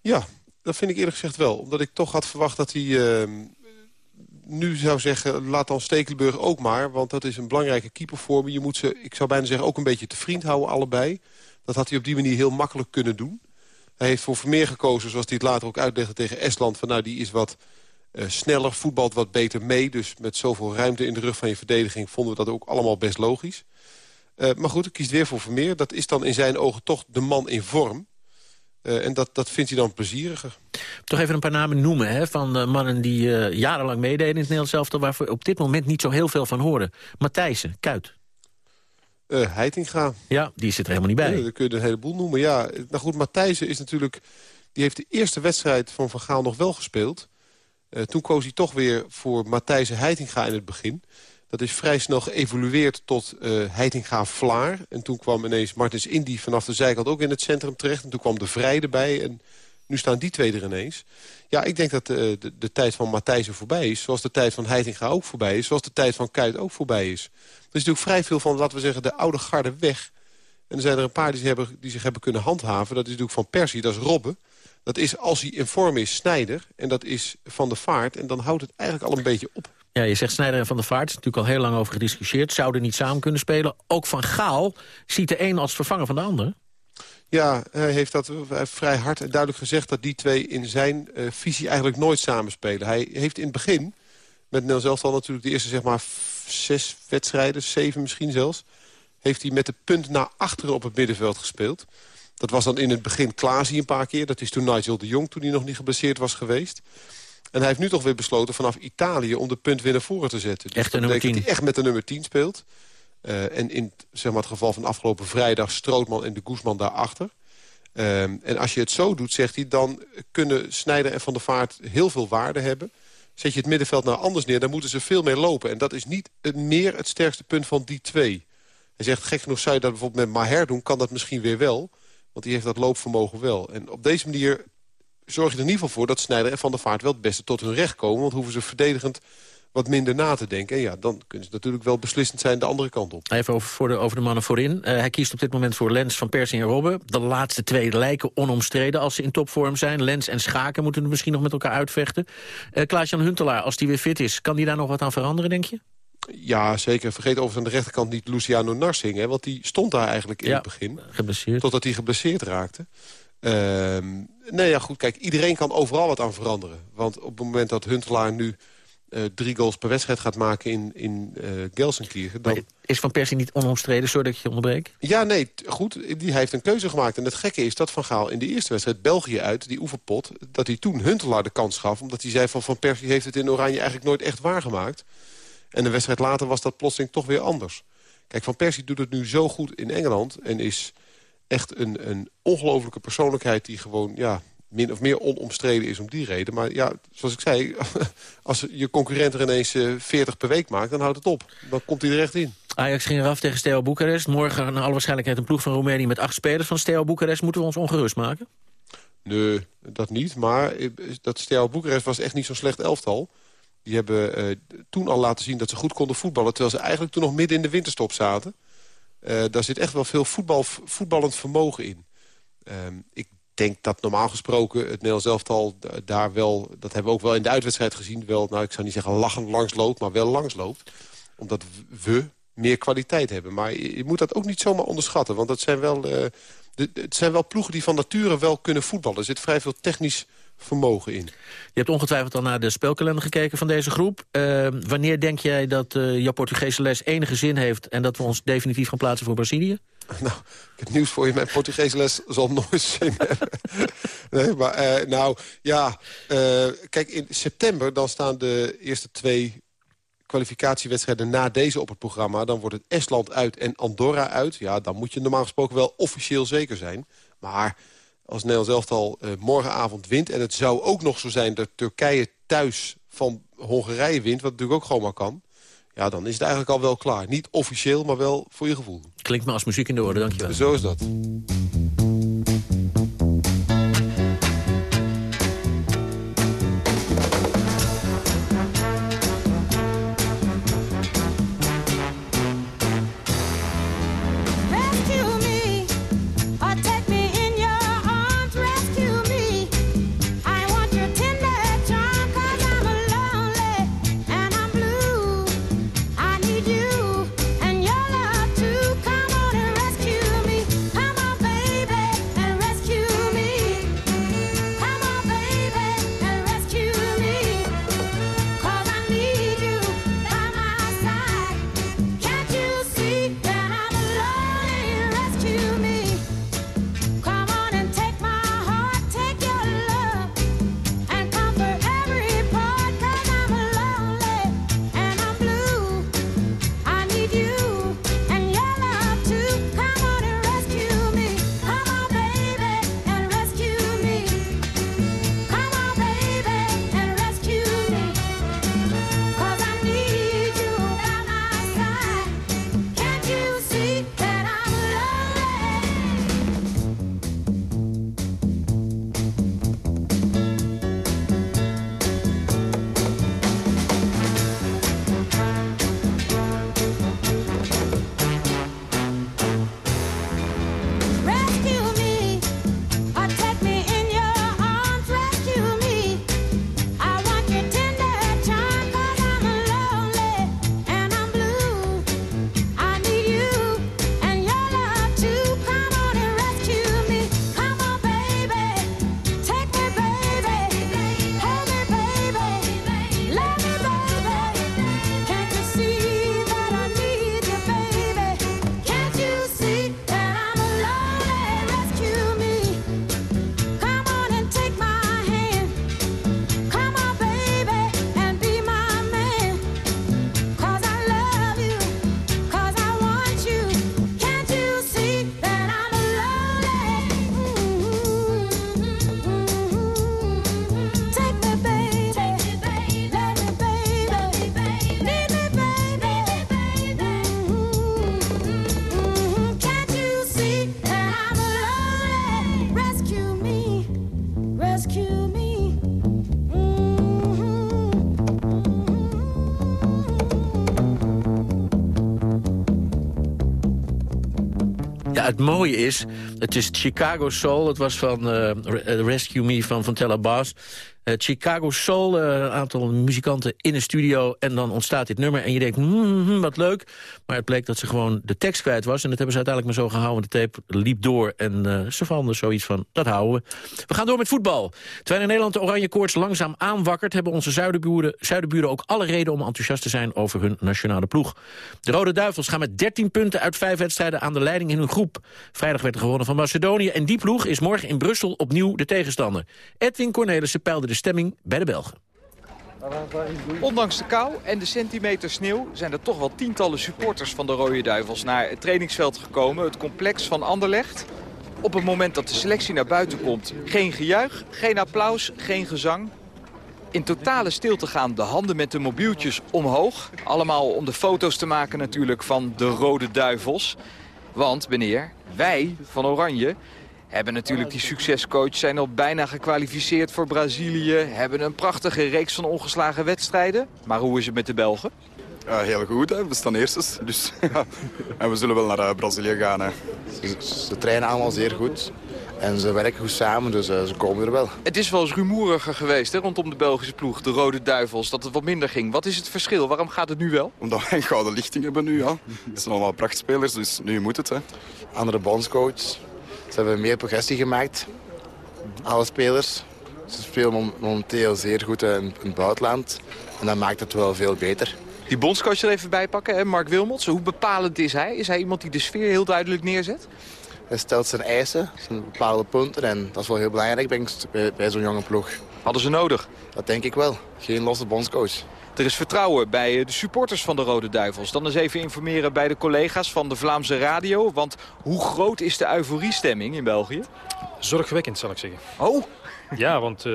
S13: Ja, dat vind ik eerlijk gezegd wel. Omdat ik toch had verwacht dat hij... Uh, nu zou zeggen, laat dan Stekelenburg ook maar. Want dat is een belangrijke keeper voor me. Je moet ze, ik zou bijna zeggen, ook een beetje te vriend houden allebei. Dat had hij op die manier heel makkelijk kunnen doen. Hij heeft voor Vermeer gekozen, zoals hij het later ook uitlegde tegen Estland. Van nou, die is wat uh, sneller, voetbalt wat beter mee. Dus met zoveel ruimte in de rug van je verdediging vonden we dat ook allemaal best logisch. Uh, maar goed, ik kies weer voor Vermeer. Dat is dan in zijn ogen toch de man in vorm. Uh, en dat, dat vindt hij dan plezieriger.
S3: Toch even een paar namen noemen hè, van mannen die jarenlang meededen in het Nederlands elftal... waar we op dit moment niet zo heel veel van horen. Matthijssen, Kuit.
S13: Heitinga.
S3: Ja, die zit er helemaal niet bij.
S13: Ja, daar kun je een heleboel noemen. Ja, nou goed, Matthijssen is natuurlijk... die heeft de eerste wedstrijd van Van Gaal nog wel gespeeld. Toen koos hij toch weer voor Matthijssen Heitinga in het begin... Dat is vrij snel geëvolueerd tot uh, Heitinga-Vlaar. En toen kwam ineens Martins Indy vanaf de zijkant ook in het centrum terecht. En toen kwam de Vrij erbij. En nu staan die twee er ineens. Ja, ik denk dat uh, de, tijd van Matthijsen voorbij is. Zoals de tijd van Heitinga ook voorbij is. Zoals de tijd van Kuit ook voorbij is. Er is natuurlijk vrij veel van, laten we zeggen, de oude garde weg. En er zijn er een paar die, zich hebben, die zich hebben kunnen handhaven. Dat is natuurlijk van Persie, dat is Robben. Dat is, als hij in vorm is, Snijder. En dat is Van de Vaart. En dan houdt het eigenlijk al een beetje op.
S3: Ja, je zegt Snijder en Van der Vaart. is natuurlijk al heel lang over gediscussieerd. Zouden niet samen kunnen spelen. Ook Van Gaal ziet de een als vervanger van de ander.
S13: Ja, hij heeft dat vrij hard en duidelijk gezegd... dat die twee in zijn uh, visie eigenlijk nooit samenspelen. Hij heeft in het begin, met Nel zelf al natuurlijk... de eerste zeg maar zes wedstrijden, zeven misschien zelfs... heeft hij met de punt naar achteren op het middenveld gespeeld. Dat was dan in het begin Klaasie een paar keer. Dat is toen Nigel de Jong, toen hij nog niet geblesseerd was geweest. En hij heeft nu toch weer besloten vanaf Italië om de punt weer naar voren te zetten.
S3: Dus echt nummer 10.
S13: Dat hij echt met de nummer 10 speelt. Uh, en in zeg maar, het geval van afgelopen vrijdag Strootman en de Guzman daarachter. Uh, en als je het zo doet, zegt hij, dan kunnen Snijder en Van der Vaart heel veel waarde hebben. Zet je het middenveld nou anders neer, dan moeten ze veel meer lopen. En dat is niet meer het sterkste punt van die twee. Hij zegt, gek genoeg zou je dat bijvoorbeeld met Maher doen, kan dat misschien weer wel. Want die heeft dat loopvermogen wel. En op deze manier zorg je er in ieder geval voor dat Snijder en Van der Vaart wel het beste tot hun recht komen. Want hoeven ze verdedigend wat minder na te denken. En ja, dan kunnen ze natuurlijk wel beslissend zijn de andere kant op.
S3: Even over, voor de, over de mannen voorin. Uh, hij kiest op dit moment voor Lens, Van Persie en Robben. De laatste twee lijken onomstreden als ze in topvorm zijn. Lens en Schaken moeten misschien nog met elkaar uitvechten. Uh, Klaas-Jan Huntelaar, als die weer fit is, kan die daar nog wat aan veranderen, denk je?
S13: Ja, zeker. Vergeet overigens aan de rechterkant niet Luciano Narsing. Hè, want die stond daar eigenlijk in
S3: ja,
S13: het begin.
S3: Geblesseerd.
S13: Totdat hij geblesseerd raakte. Uh, nee, ja, goed. Kijk, iedereen kan overal wat aan veranderen. Want op het moment dat Huntelaar nu uh, drie goals per wedstrijd gaat maken in, in uh, Gelsenkirchen... Dan...
S3: is Van Persie niet onomstreden, sorry dat ik je onderbreek?
S13: Ja, nee, goed. Die, hij heeft een keuze gemaakt. En het gekke is dat Van Gaal in de eerste wedstrijd België uit, die oefenpot... dat hij toen Huntelaar de kans gaf. Omdat hij zei van Van Persie heeft het in Oranje eigenlijk nooit echt waargemaakt. En een wedstrijd later was dat plotseling toch weer anders. Kijk, Van Persie doet het nu zo goed in Engeland... en is echt een, een ongelofelijke persoonlijkheid die gewoon... ja, min of meer onomstreden is om die reden. Maar ja, zoals ik zei, als je concurrent er ineens 40 eh, per week maakt... dan houdt het op. Dan komt hij er echt in.
S3: Ajax ging eraf tegen Steaua Boekarest. Morgen naar alle waarschijnlijkheid een ploeg van Roemenië... met acht spelers van Steaua Boekarest. Moeten we ons ongerust maken?
S13: Nee, dat niet. Maar eh, dat Steaua Boekarest was echt niet zo'n slecht elftal. Die hebben uh, toen al laten zien dat ze goed konden voetballen... terwijl ze eigenlijk toen nog midden in de winterstop zaten. Uh, daar zit echt wel veel voetbal, voetballend vermogen in. Uh, ik denk dat normaal gesproken het Nederlands elftal daar wel... dat hebben we ook wel in de uitwedstrijd gezien... wel, nou, ik zou niet zeggen lachend langs loopt, maar wel langs loopt. Omdat we meer kwaliteit hebben. Maar je, moet dat ook niet zomaar onderschatten. Want dat zijn wel, uh, de, het zijn wel ploegen die van nature wel kunnen voetballen. Er zit vrij veel technisch vermogen in.
S3: Je hebt ongetwijfeld al naar de speelkalender gekeken van deze groep. Uh, wanneer denk jij dat uh, jouw Portugese les enige zin heeft... en dat we ons definitief gaan plaatsen voor Brazilië?
S13: Nou, ik heb nieuws voor je. Mijn Portugese les zal nooit zin hebben. nee, maar uh, nou, ja. kijk, in september dan staan de eerste twee kwalificatiewedstrijden na deze op het programma. Dan wordt het Estland uit en Andorra uit. Ja, dan moet je normaal gesproken wel officieel zeker zijn. Maar als Nederland elftal uh, morgenavond wint... en het zou ook nog zo zijn dat Turkije thuis van Hongarije wint... wat natuurlijk ook gewoon maar kan... ja, dan is het eigenlijk al wel klaar. Niet officieel, maar wel voor je gevoel.
S3: Klinkt me als muziek in de orde, dankjewel.
S13: Zo is dat.
S3: Mooie is, het is Chicago Soul. Het was van uh, Rescue Me van, van Tella Bass. Uh, Chicago Soul, uh, een aantal muzikanten in een studio... en dan ontstaat dit nummer en je denkt, hmm, wat leuk. Maar het bleek dat ze gewoon de tekst kwijt was... en dat hebben ze uiteindelijk maar zo gehouden. De tape liep door en uh, ze vonden zoiets van, dat houden we. We gaan door met voetbal. Terwijl in Nederland de oranje koorts langzaam aanwakkert... hebben onze zuidenburen, zuidenburen ook alle reden om enthousiast te zijn... over hun nationale ploeg. De Rode Duivels gaan met 13 punten uit vijf wedstrijden... aan de leiding in hun groep. Vrijdag werd er gewonnen van Macedonië... en die ploeg is morgen in Brussel opnieuw de tegenstander. Edwin Cornelissen peilde de stemming bij de Belgen.
S14: Ondanks de kou en de centimeter sneeuw zijn er toch wel tientallen supporters van de Rode Duivels naar het trainingsveld gekomen. Het complex van Anderlecht. Op het moment dat de selectie naar buiten komt, geen gejuich, geen applaus, geen gezang. In totale stilte gaan de handen met de mobieltjes omhoog. Allemaal om de foto's te maken natuurlijk van de Rode Duivels. Want, meneer, wij van Oranje hebben natuurlijk die succescoach, zijn al bijna gekwalificeerd voor Brazilië. Hebben een prachtige reeks van ongeslagen wedstrijden. Maar hoe is het met de Belgen?
S6: Ja, heel goed, hè. we staan eerstes. Dus, ja. En we zullen wel naar uh, Brazilië gaan. Hè.
S7: Ze, ze, trainen allemaal zeer goed. En ze werken goed samen, dus uh, ze komen er wel.
S14: Het is wel eens rumoeriger geweest hè, rondom de Belgische ploeg, de Rode Duivels, dat het wat minder ging. Wat is het verschil? Waarom gaat het nu wel?
S6: Omdat wij een gouden lichting hebben nu, ja. Het zijn allemaal prachtspelers, dus nu moet het. Hè.
S7: Andere bondscoach, ze hebben meer progressie gemaakt. Alle spelers. Ze spelen momenteel zeer goed in het buitenland. En dat maakt het wel veel beter.
S14: Die bondscoach er even bij pakken, hè? Mark Wilmots. Hoe bepalend is hij? Is hij iemand die de sfeer heel duidelijk neerzet?
S7: Hij stelt zijn eisen, zijn bepaalde punten. En dat is wel heel belangrijk bij, bij zo'n jonge ploeg.
S14: Hadden ze nodig?
S7: Dat denk ik wel. Geen losse bondscoach.
S14: Er is vertrouwen bij de supporters van de Rode Duivels. Dan eens even informeren bij de collega's van de Vlaamse radio. Want hoe groot is de euforiestemming in België?
S15: Zorgwekkend, zal ik zeggen.
S14: Oh,
S15: ja, want uh,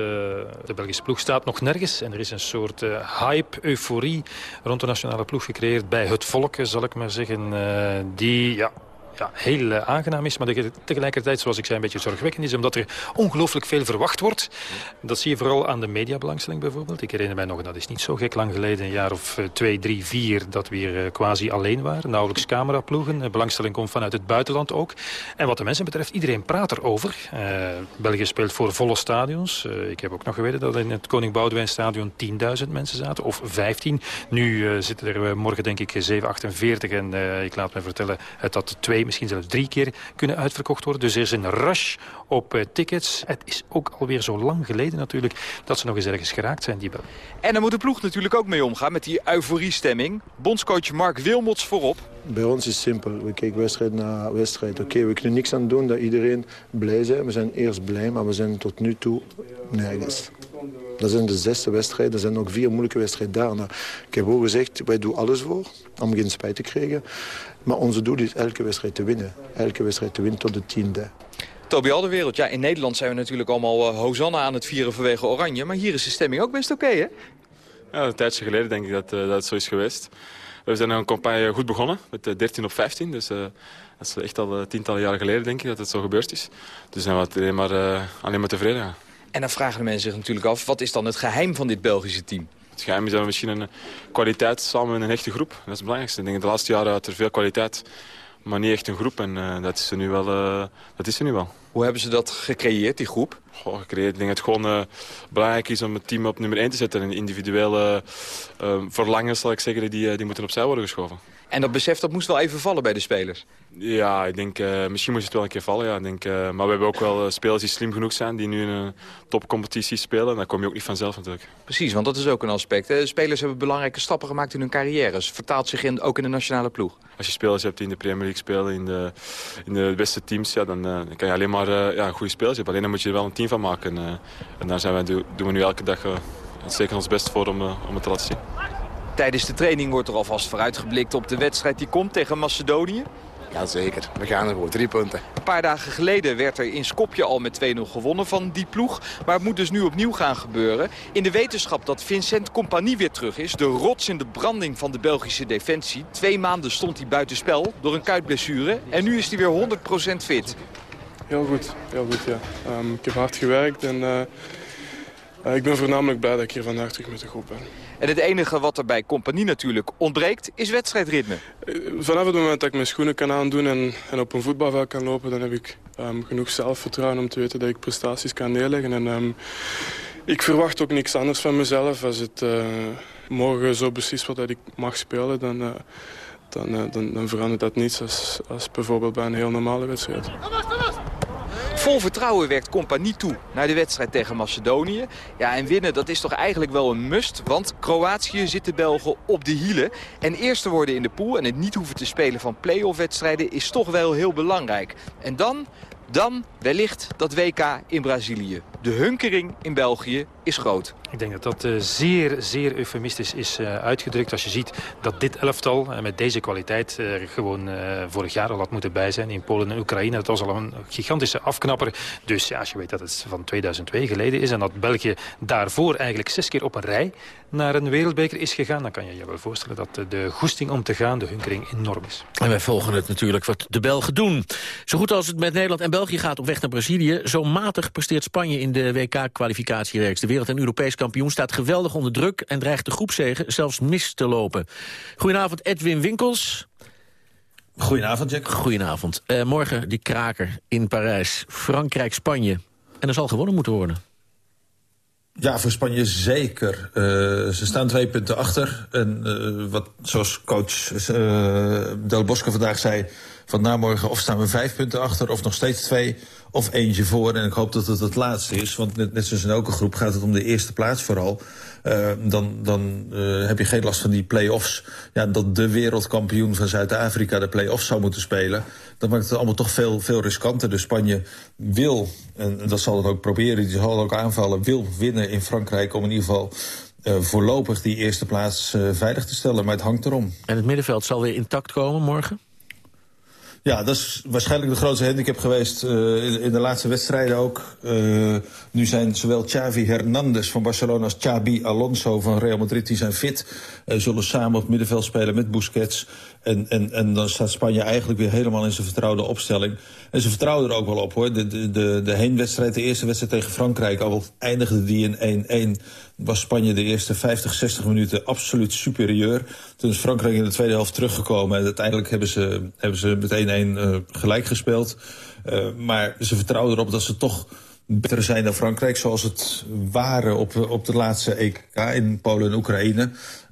S15: de Belgische ploeg staat nog nergens. En er is een soort uh, hype, euforie rond de nationale ploeg gecreëerd bij het volk, zal ik maar zeggen. Uh, die ja, ja, heel uh, aangenaam is, maar tegelijkertijd, zoals ik zei, een beetje zorgwekkend is, omdat er ongelooflijk veel verwacht wordt. Dat zie je vooral aan de mediabelangstelling bijvoorbeeld. Ik herinner mij nog, dat is niet zo gek lang geleden, een jaar of uh, twee, drie, vier, dat we hier uh, quasi alleen waren. Nauwelijks cameraploegen. belangstelling komt vanuit het buitenland ook. En wat de mensen betreft, iedereen praat erover. België speelt voor volle stadions. ik heb ook nog geweten dat in het Koning Boudewijn stadion 10.000 mensen zaten, of 15. Nu zitten er morgen denk ik 748 en ik laat me vertellen dat twee misschien zelfs drie keer kunnen uitverkocht worden. Dus er is een rush op uh, tickets. Het is ook alweer zo lang geleden natuurlijk dat ze nog eens ergens geraakt zijn, die bel.
S14: En daar moet de ploeg natuurlijk ook mee omgaan met die euforiestemming. Bondscoach Mark Wilmots voorop.
S16: Bij ons is het simpel. We kijken wedstrijd na wedstrijd. Oké, we kunnen niks aan doen dat iedereen blij is. We zijn eerst blij, maar we zijn tot nu toe nergens. Dat zijn de zesde wedstrijden. Er zijn ook vier moeilijke wedstrijden daarna. Ik heb ook gezegd, wij doen alles voor om geen spijt te krijgen. Maar onze doel is elke wedstrijd te winnen. Elke wedstrijd te winnen tot de tiende.
S14: Toby Alderwereld, ja, in Nederland zijn we natuurlijk allemaal uh, Hosanna aan het vieren vanwege Oranje. Maar hier is de stemming ook best oké, hè?
S17: Ja, een tijdje geleden denk ik dat, uh, dat het zo is geweest. We zijn een campagne goed begonnen, met 13 op 15. Dus uh, dat is echt al tientallen jaren geleden denk ik dat het zo gebeurd is. Dus zijn we alleen maar, alleen maar tevreden.
S14: En dan vragen de mensen zich natuurlijk af, wat is dan het geheim van dit Belgische team?
S17: Het geheim is dat we misschien een kwaliteit samen met een echte groep. Dat is het belangrijkste. Ik denk de laatste jaren had er veel kwaliteit, maar niet echt een groep. En uh, dat, is er nu wel, uh, dat is er nu wel.
S14: Hoe hebben ze dat gecreëerd, die groep?
S17: Goh, gecreëerd. Ik denk dat het gewoon uh, belangrijk is om het team op nummer 1 te zetten. En individuele verlangens, zal ik zeggen, die, die moeten opzij worden geschoven.
S14: En dat besef dat moest wel even vallen bij de spelers?
S17: Ja, ik denk, uh, misschien moest het wel een keer vallen. Ja. Ik denk, uh, maar we hebben ook wel spelers die slim genoeg zijn, die nu in een topcompetitie spelen. Daar kom je ook niet vanzelf natuurlijk.
S14: Precies, want dat is ook een aspect. Hè? Spelers hebben belangrijke stappen gemaakt in hun carrières. Vertaalt zich in, ook in de nationale ploeg.
S17: Als je spelers hebt die in de Premier League spelen, in de, in de beste teams, ja, dan, dan kan je alleen maar ja, goede spelers hebben. Alleen dan moet je er wel een team van maken. en daar zijn wij, doen we nu elke dag zeker ons best voor om, om het te laten zien.
S14: Tijdens de training wordt er alvast vooruitgeblikt op de wedstrijd die komt tegen Macedonië.
S7: Jazeker, we gaan er voor drie punten.
S14: Een paar dagen geleden werd er in Skopje al met 2-0 gewonnen van die ploeg. Maar het moet dus nu opnieuw gaan gebeuren. In de wetenschap dat Vincent Compagnie weer terug is. De rots in de branding van de Belgische defensie. Twee maanden stond hij buitenspel door een kuitblessure. En nu is hij weer 100% fit.
S18: Heel goed, heel goed ja. Um, ik heb hard gewerkt en... Uh
S17: Uh, ik ben voornamelijk blij dat ik hier vandaag terug met de groep ben.
S14: En het enige wat er bij Compagnie natuurlijk ontbreekt, is wedstrijdritme.
S17: Uh, vanaf het moment dat ik mijn schoenen kan aandoen en, en op een voetbalveld kan lopen... dan heb ik um, genoeg zelfvertrouwen om te weten dat ik prestaties kan neerleggen. En um, ik verwacht ook niks anders van mezelf. Als het uh, morgen zo beslist wordt dat ik mag spelen... dan, dan, dan, dan verandert dat niets als, als bijvoorbeeld bij een heel normale wedstrijd.
S14: Vol vertrouwen werkt Compagnie toe naar de wedstrijd tegen Macedonië. Ja, en winnen dat is toch eigenlijk wel een must. Want Kroatië zit de Belgen op de hielen. En eerst te worden in de pool en het niet hoeven te spelen van play-off wedstrijden is toch wel heel belangrijk. En dan, dan wellicht dat WK in Brazilië. De hunkering in België is groot.
S15: Ik denk dat dat uh, zeer, zeer eufemistisch is uh, uitgedrukt. Als je ziet dat dit elftal uh, met deze kwaliteit er gewoon vorig jaar al had moeten bij zijn. In Polen en Oekraïne. Dat was al een gigantische afknapper. Dus ja, als je weet dat het van 2002 geleden is. En dat België daarvoor eigenlijk zes keer op een rij naar een wereldbeker is gegaan. Dan kan je je wel voorstellen dat de goesting om te gaan, de hunkering enorm is.
S3: En wij volgen het natuurlijk wat de Belgen doen. Zo goed als het met Nederland en België gaat op weg naar Brazilië. Zo matig presteert Spanje in de WK-kwalificatiereeks. De wereld- en Europees kampioen staat geweldig onder druk... en dreigt de groepzegen zelfs mis te lopen. Goedenavond, Edwin Winkels.
S18: Goedenavond, Jack.
S3: Goedenavond. Uh, morgen die kraker in Parijs. Frankrijk-Spanje. En er zal gewonnen moeten worden.
S18: Ja, voor Spanje zeker. Uh, ze staan twee punten achter. En uh, wat, zoals coach Del Bosco vandaag zei... van na morgen of staan we vijf punten achter of nog steeds twee of eentje voor. En ik hoop dat het het laatste is. Want net, net zoals in elke groep gaat het om de eerste plaats vooral. Uh, dan dan uh, heb je geen last van die play-offs. Ja, dat de wereldkampioen van Zuid-Afrika de play-offs zou moeten spelen. Dat maakt het allemaal toch veel, veel riskanter. Dus Spanje wil, en dat zal het ook proberen, die zal het ook aanvallen... wil winnen in Frankrijk om in ieder geval... Uh, voorlopig die eerste plaats veilig te stellen, maar het hangt erom.
S3: En het middenveld zal weer intact komen morgen?
S18: Ja, dat is waarschijnlijk de grootste handicap geweest uh, in, de laatste wedstrijden ook. Uh, nu zijn zowel Xavi Hernandez van Barcelona als Xabi Alonso van Real Madrid... die zijn fit, uh, zullen samen op het middenveld spelen met Busquets. En, en, en dan staat Spanje eigenlijk weer helemaal in zijn vertrouwde opstelling. En ze vertrouwen er ook wel op, hoor. De, de, de, de heenwedstrijd, de eerste wedstrijd tegen Frankrijk... al eindigde die in 1-1 was Spanje de eerste 50, 60 minuten absoluut superieur. Toen is Frankrijk in de tweede helft teruggekomen. En uiteindelijk hebben ze, hebben ze meteen 1-1 uh, gelijk gespeeld. Uh, maar ze vertrouwen erop dat ze toch beter zijn dan Frankrijk... zoals het waren op, op de laatste EK in Polen en Oekraïne.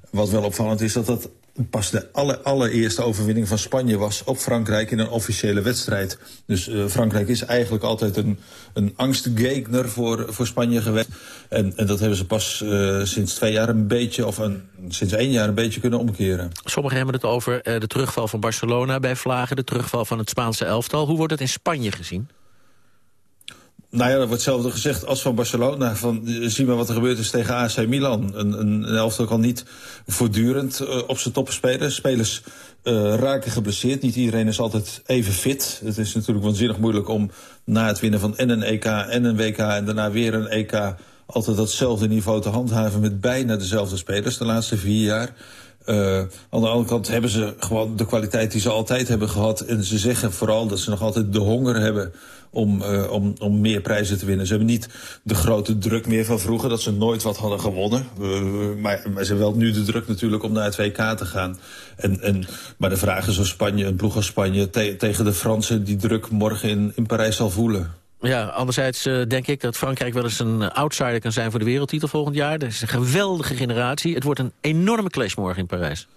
S18: Wat wel opvallend is dat dat pas de aller, allereerste overwinning van Spanje was op Frankrijk in een officiële wedstrijd. Dus uh, Frankrijk is eigenlijk altijd een, een angstgegner voor, voor Spanje geweest. En, en dat hebben ze pas uh, sinds twee jaar een beetje, of een, sinds één jaar een beetje kunnen omkeren.
S3: Sommigen hebben het over uh, de terugval van Barcelona bij Vlagen, de terugval van het Spaanse elftal. Hoe wordt het in Spanje gezien?
S18: Nou ja, er wordt hetzelfde gezegd als van Barcelona. Van, zie maar wat er gebeurd is tegen AC Milan. Een, een, een elftal kan niet voortdurend uh, op zijn toppen spelen. Spelers uh, raken geblesseerd. Niet iedereen is altijd even fit. Het is natuurlijk waanzinnig moeilijk om na het winnen van en een EK en een WK... en daarna weer een EK altijd datzelfde niveau te handhaven... met bijna dezelfde spelers de laatste vier jaar... Uh, aan de andere kant hebben ze gewoon de kwaliteit die ze altijd hebben gehad. En ze zeggen vooral dat ze nog altijd de honger hebben om, uh, om, om meer prijzen te winnen. Ze hebben niet de grote druk meer van vroeger, dat ze nooit wat hadden gewonnen. Uh, maar, ze hebben wel nu de druk natuurlijk om naar het WK te gaan. En, en, maar de vraag is of Spanje, een ploeg als Spanje te, tegen de Fransen... die druk morgen in, in Parijs zal voelen.
S3: Ja, anderzijds uh, denk ik dat Frankrijk wel eens een outsider kan zijn voor de wereldtitel volgend jaar. Dat is een geweldige generatie. Het wordt een enorme clash morgen in Parijs.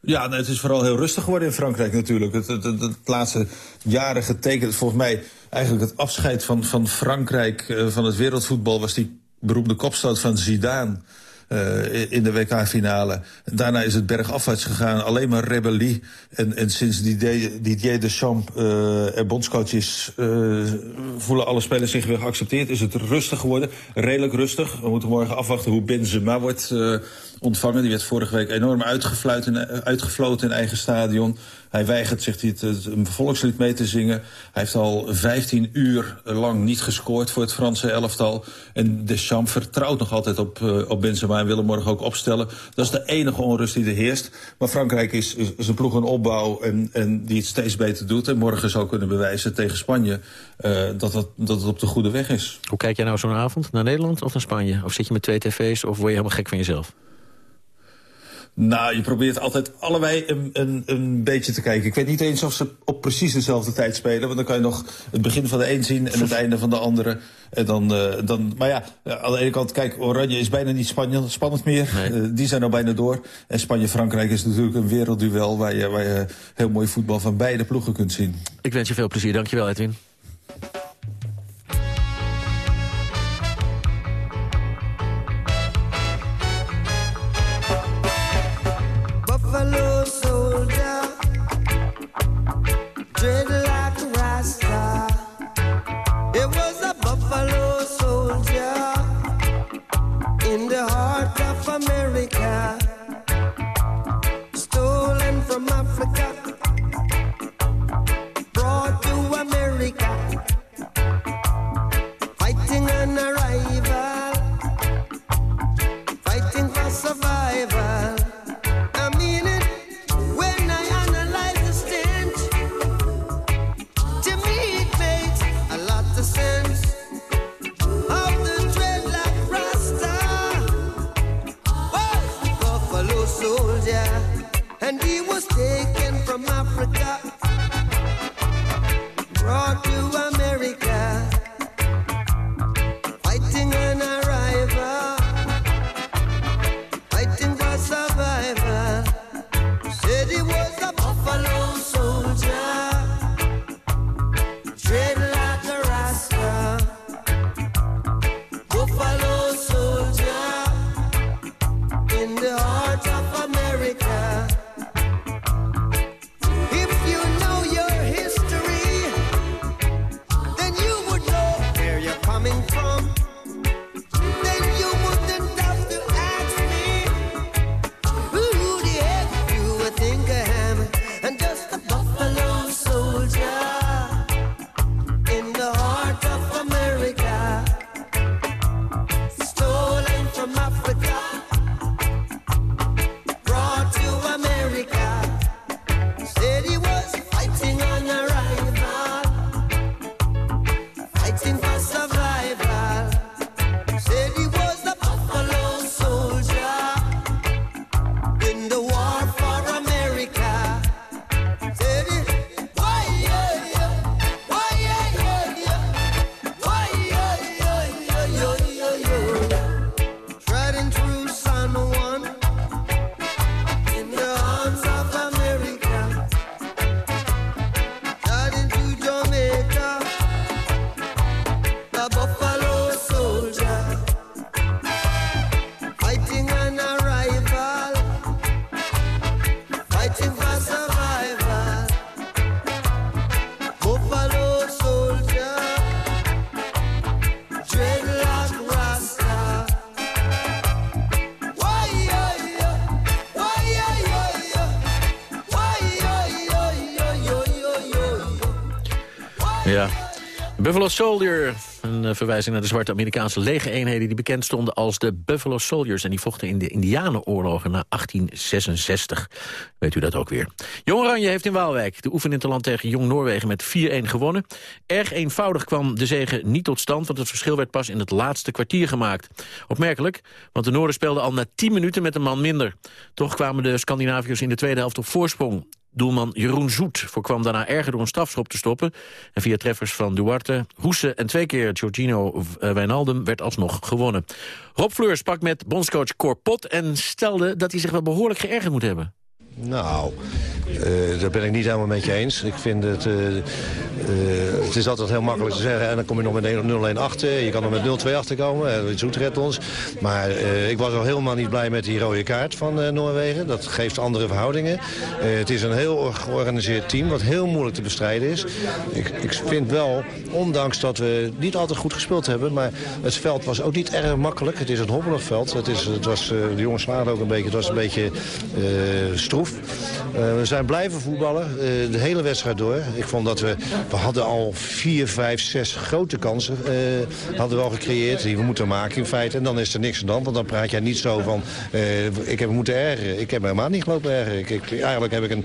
S18: Ja, nou, het is vooral heel rustig geworden in Frankrijk natuurlijk. Het, het, het, laatste jaren getekend, volgens mij eigenlijk het afscheid van, van Frankrijk uh, van het wereldvoetbal... was die beroemde kopstoot van Zidane uh, in de WK-finale. Daarna is het bergafwaarts gegaan, alleen maar rebellie. En, en sinds Didier Deschamps uh, er bondscoach is... Uh, voelen alle spelers zich weer geaccepteerd. Is het rustig geworden, redelijk rustig. We moeten morgen afwachten hoe Benzema wordt ontvangen. Die werd vorige week enorm uitgefluit uitgefloten in eigen stadion. Hij weigert, zegt hij, het, een volkslied mee te zingen. Hij heeft al 15 uur lang niet gescoord voor het Franse elftal. En Deschamps vertrouwt nog altijd op, uh, op Benzema en wil hem morgen ook opstellen. Dat is de enige onrust die er heerst. Maar Frankrijk is, is een ploeg in opbouw en, en die het steeds beter doet. En morgen zal kunnen bewijzen tegen Spanje dat, dat, dat het op de goede weg is.
S19: Hoe kijk jij nou zo'n avond? Naar Nederland of naar Spanje? Of zit je met twee tv's of word je helemaal gek van jezelf?
S18: Nou, je probeert altijd allebei een, een, een beetje te kijken. Ik weet niet eens of ze op precies dezelfde tijd spelen. Want dan kan je nog het begin van de een zien en het einde van de andere. En dan, uh, dan, maar ja, aan de ene kant, kijk, Oranje is bijna niet spannend, spannend meer. Nee. Uh, die zijn al bijna door. En Spanje-Frankrijk is natuurlijk een wereldduel... Waar je, waar je heel mooi voetbal van beide ploegen kunt zien.
S19: Ik wens je veel plezier. Dankjewel, Edwin. in the heart of America. Buffalo Soldier. Een uh, verwijzing naar de zwarte Amerikaanse legereenheden... die bekend stonden als de Buffalo Soldiers. En die vochten in de Indianenoorlogen na 1866. Weet u dat ook weer. Jong Oranje heeft in Waalwijk de oefeninterland tegen Jong Noorwegen met 4-1 gewonnen. Erg eenvoudig kwam de zege niet tot stand... want het verschil werd pas in het laatste kwartier gemaakt. Opmerkelijk, want de Noorden speelden al na 10 minuten met een man minder. Toch kwamen de Scandinaviërs in de tweede helft op voorsprong. Doelman Jeroen Zoet voorkwam daarna erger door een strafschop te stoppen. En via treffers van Duarte, Hoese en twee keer Giorgino Wijnaldum werd alsnog gewonnen. Rob Fleur sprak met bondscoach Cor Pot en stelde dat hij zich wel behoorlijk geërgerd moet hebben.
S20: Nou, uh, daar ben ik niet helemaal met je eens. Ik vind het... Uh, uh, het is altijd heel makkelijk te zeggen. En dan kom je nog met 0-1 achter. Je kan er met 0-2 achter komen. Zoet redt ons. Maar ik was al helemaal niet blij met die rode kaart van Noorwegen. Dat geeft andere verhoudingen. het is een heel georganiseerd team. Wat heel moeilijk te bestrijden is. Ik, ik vind wel, ondanks dat we niet altijd goed gespeeld hebben. Maar het veld was ook niet erg makkelijk. Het is een hobbelig veld. Het, is, het was, de jongens slagen ook een beetje. Het was een beetje stroef. We zijn blijven voetballen, uh, de hele wedstrijd door. Ik vond dat we, we hadden al vier, vijf, zes grote kansen uh, hadden we gecreëerd. Die we moeten maken in feite. En dan is er niks aan de hand, want dan praat jij niet zo van... Ik heb moeten ergeren. Ik heb helemaal niet gelopen ergeren. Ik, ik, eigenlijk heb ik een,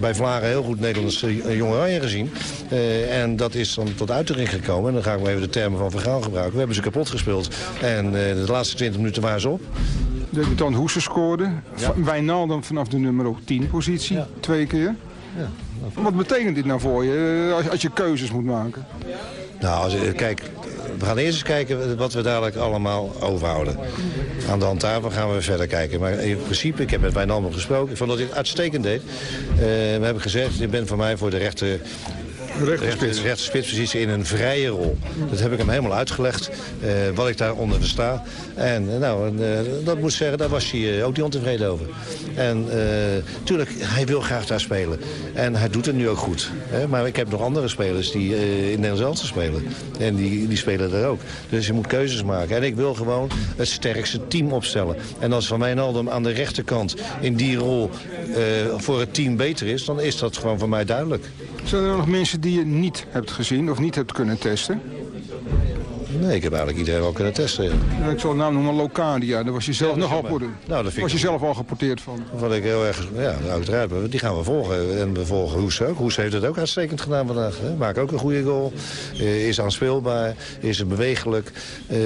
S20: bij Vlagen heel goed Nederlands jonge oranje gezien. en dat is dan tot uitdrukking gekomen. En dan ga ik maar even de termen van Vergaal gebruiken. We hebben ze kapot gespeeld. En de laatste 20 minuten waren ze op.
S21: De debutant Hoesen scoorde. Ja. Wijnaldum vanaf de nummer 10 positie. Twee keer. Ja. Wat betekent dit nou voor je als, als je keuzes moet maken?
S20: Nou, als, kijk, we gaan eerst eens kijken wat we dadelijk allemaal overhouden. Aan de hand daarvan gaan we verder kijken. Maar in principe, ik heb met Wijnaldum gesproken. Ik vond dat hij het uitstekend deed. Uh, we hebben gezegd, je bent voor mij voor de rechter rechterspitspositie in een vrije rol. Dat heb ik hem helemaal uitgelegd, uh, wat ik daaronder versta. En uh, nou, uh, dat moet zeggen, daar was hij ook niet ontevreden over. En natuurlijk, hij wil graag daar spelen. En hij doet het nu ook goed. Hè? Maar ik heb nog andere spelers die in Nederland zelf spelen. En die, die spelen daar ook. Dus je moet keuzes maken. En ik wil gewoon het sterkste team opstellen. En als Van Wijnaldum aan de rechterkant in die rol voor het team beter is... dan is dat gewoon voor mij duidelijk.
S21: Zijn er nog mensen die je niet hebt gezien of niet hebt kunnen testen?
S20: Nee, ik heb eigenlijk iedereen wel kunnen testen. Ja.
S21: ik zal het naam noemen Locadia. Daar was je zelf nog al nou, dat was je zelf al geporteerd van.
S20: Wat ik heel erg, ja, uiteraard, die gaan we volgen. En we volgen Hoes ook. Hoes heeft het ook uitstekend gedaan vandaag. Hè. Maakt ook een goede goal. Uh, is aanspeelbaar. Is bewegelijk. Uh,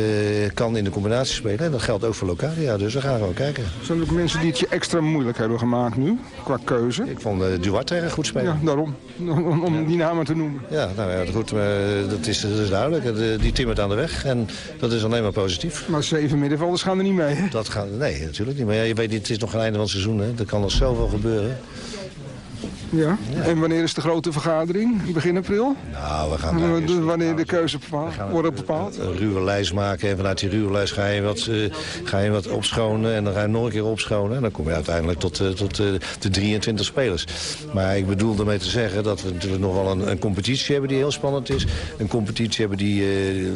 S20: kan in de combinatie spelen. En dat geldt ook voor Locadia. Dus we gaan gewoon kijken.
S21: Zijn er ook mensen die het je extra moeilijk hebben gemaakt nu? Qua keuze?
S20: Ik vond uh, Duarte erg goed spelen.
S21: Ja, daarom. Om, om die namen te noemen.
S20: Ja, nou ja, goed. dat, is, dat is duidelijk. Die timmert aan de weg. En dat is alleen maar positief.
S21: Maar zeven middenvelders gaan er niet mee, hè?
S20: Dat gaan, nee, natuurlijk niet. Maar ja, je weet niet, het is nog geen einde van het seizoen. Hè? Er kan nog zoveel gebeuren.
S21: Ja. en wanneer is de grote vergadering? Begin april?
S20: Nou, we gaan
S21: Wanneer de keuze bepaald, worden bepaald?
S20: Een, ruwe lijst maken en vanuit die ruwe lijst ga je, wat, uh, ga je wat opschonen... en dan ga je nog een keer opschonen. En dan kom je uiteindelijk tot, uh, tot uh, de 23 spelers. Maar ik bedoel ermee te zeggen dat we natuurlijk nog wel een, een competitie hebben die heel spannend is. Een competitie hebben die,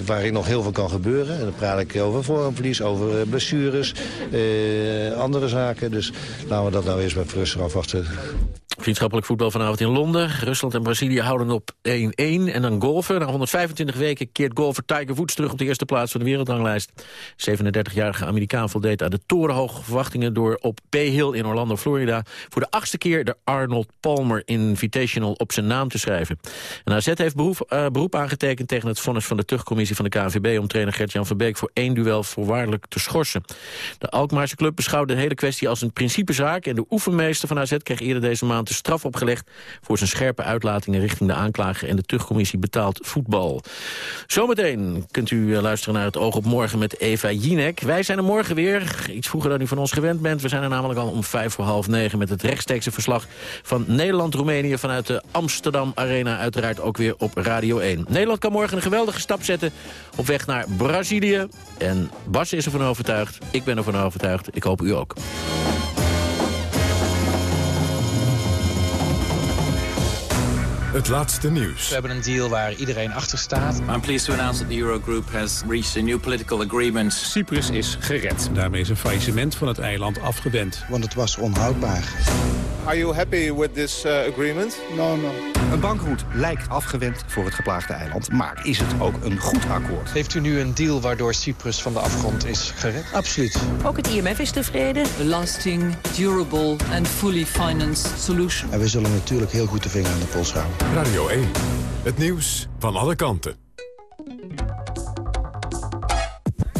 S20: waarin nog heel veel kan gebeuren. En dan praat ik over vormverlies, over blessures, andere zaken. Dus laten we dat nou eerst met rustig afwachten.
S3: Vriendschappelijk voetbal vanavond in Londen. Rusland en Brazilië houden op 1-1. En dan golfen. Na 125 weken keert golfer Tiger Woods terug op de eerste plaats van de wereldranglijst. 37-jarige Amerikaan voldeed aan de torenhoge verwachtingen... door op Bay Hill in Orlando, Florida... voor de achtste keer de Arnold Palmer Invitational op zijn naam te schrijven. En AZ heeft beroep, uh, beroep aangetekend tegen het vonnis van de terugcommissie van de KNVB... om trainer Gert-Jan Verbeek voor één duel voorwaardelijk te schorsen. De Alkmaarse club beschouwde de hele kwestie als een principezaak... en de oefenmeester van AZ kreeg eerder deze maand de straf opgelegd... voor zijn scherpe uitlatingen richting de aanklager... en de terugcommissie betaald voetbal. Zometeen kunt u eh, luisteren naar het Oog op Morgen met Eva Jinek. Wij zijn er morgen weer, iets vroeger dan u van ons gewend bent. We zijn er namelijk al om vijf voor half negen... met het rechtstreekse verslag van Nederland-Roemenië... vanuit de Amsterdam Arena, uiteraard ook weer op Radio 1. Nederland kan morgen een geweldige stap zetten op weg naar Brazilië. En Bas is ervan overtuigd, ik ben ervan overtuigd, ik hoop u ook.
S2: Het laatste nieuws.
S22: We hebben een deal waar iedereen achter staat.
S23: I'm pleased to announce that the Eurogroup has reached a new political agreement.
S24: Cyprus is gered. Daarmee is een faillissement van het eiland afgewend.
S25: Want het was onhoudbaar.
S26: Are you happy with this uh, agreement?
S25: No, no.
S27: Een bankroet lijkt afgewend voor het geplaagde eiland. Maar is het ook een goed akkoord?
S22: Heeft u nu een deal waardoor Cyprus van de afgrond is gered?
S25: Absoluut.
S28: Ook het IMF is tevreden.
S29: A lasting, durable and fully financed solution.
S25: En we zullen natuurlijk heel goed de vinger aan de pols houden.
S2: Radio 1. Het nieuws van alle kanten.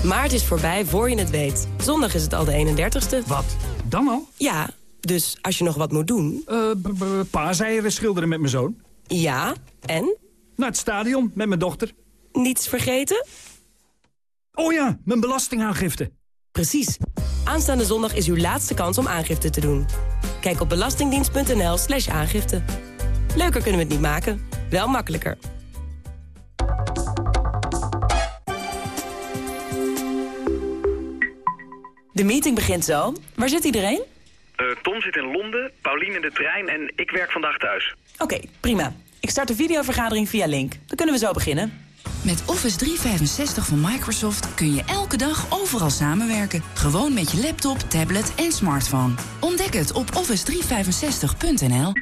S28: Maart is voorbij voor je het weet. Zondag is het al de 31ste.
S30: Wat? Dan al?
S28: Ja, dus als je nog wat moet doen...
S30: Uh, paaseieren schilderen met mijn zoon.
S28: Ja, en?
S30: Naar het stadion met mijn dochter.
S28: Niets vergeten?
S30: Oh ja, mijn belastingaangifte.
S28: Precies. Aanstaande zondag is uw laatste kans om aangifte te doen. Kijk op belastingdienst.nl slash aangifte. Leuker kunnen we het niet maken, wel makkelijker.
S31: De meeting begint zo. Waar zit iedereen?
S32: Uh, Tom zit in Londen, Paulien in de trein en ik werk vandaag thuis.
S31: Oké, prima. Ik start de videovergadering via Link. Dan kunnen we zo beginnen.
S33: Met Office 365 van Microsoft kun je elke dag overal samenwerken. Gewoon met je laptop, tablet en smartphone. Ontdek het op office365.nl.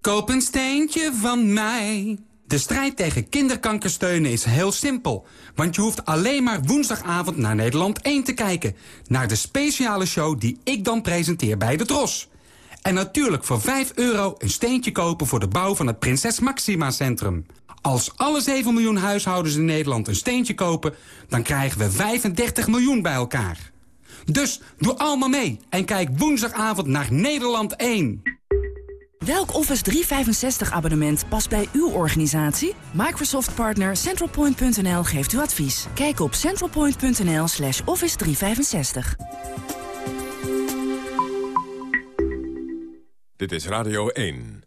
S34: Koop een steentje van mij. De strijd tegen kinderkanker steunen is heel simpel. Want je hoeft alleen maar woensdagavond naar Nederland 1 te kijken. Naar de speciale show die ik dan presenteer bij de Tros. En natuurlijk voor 5 euro een steentje kopen voor de bouw van het Prinses Maxima Centrum. Als alle 7 miljoen huishoudens in Nederland een steentje kopen... dan krijgen we 35 miljoen bij elkaar. Dus doe allemaal mee en kijk woensdagavond naar Nederland 1.
S33: Welk Office 365 abonnement past bij uw organisatie? Microsoft partner centralpoint.nl geeft u advies. Kijk op centralpoint.nl slash office 365.
S2: Dit is Radio 1.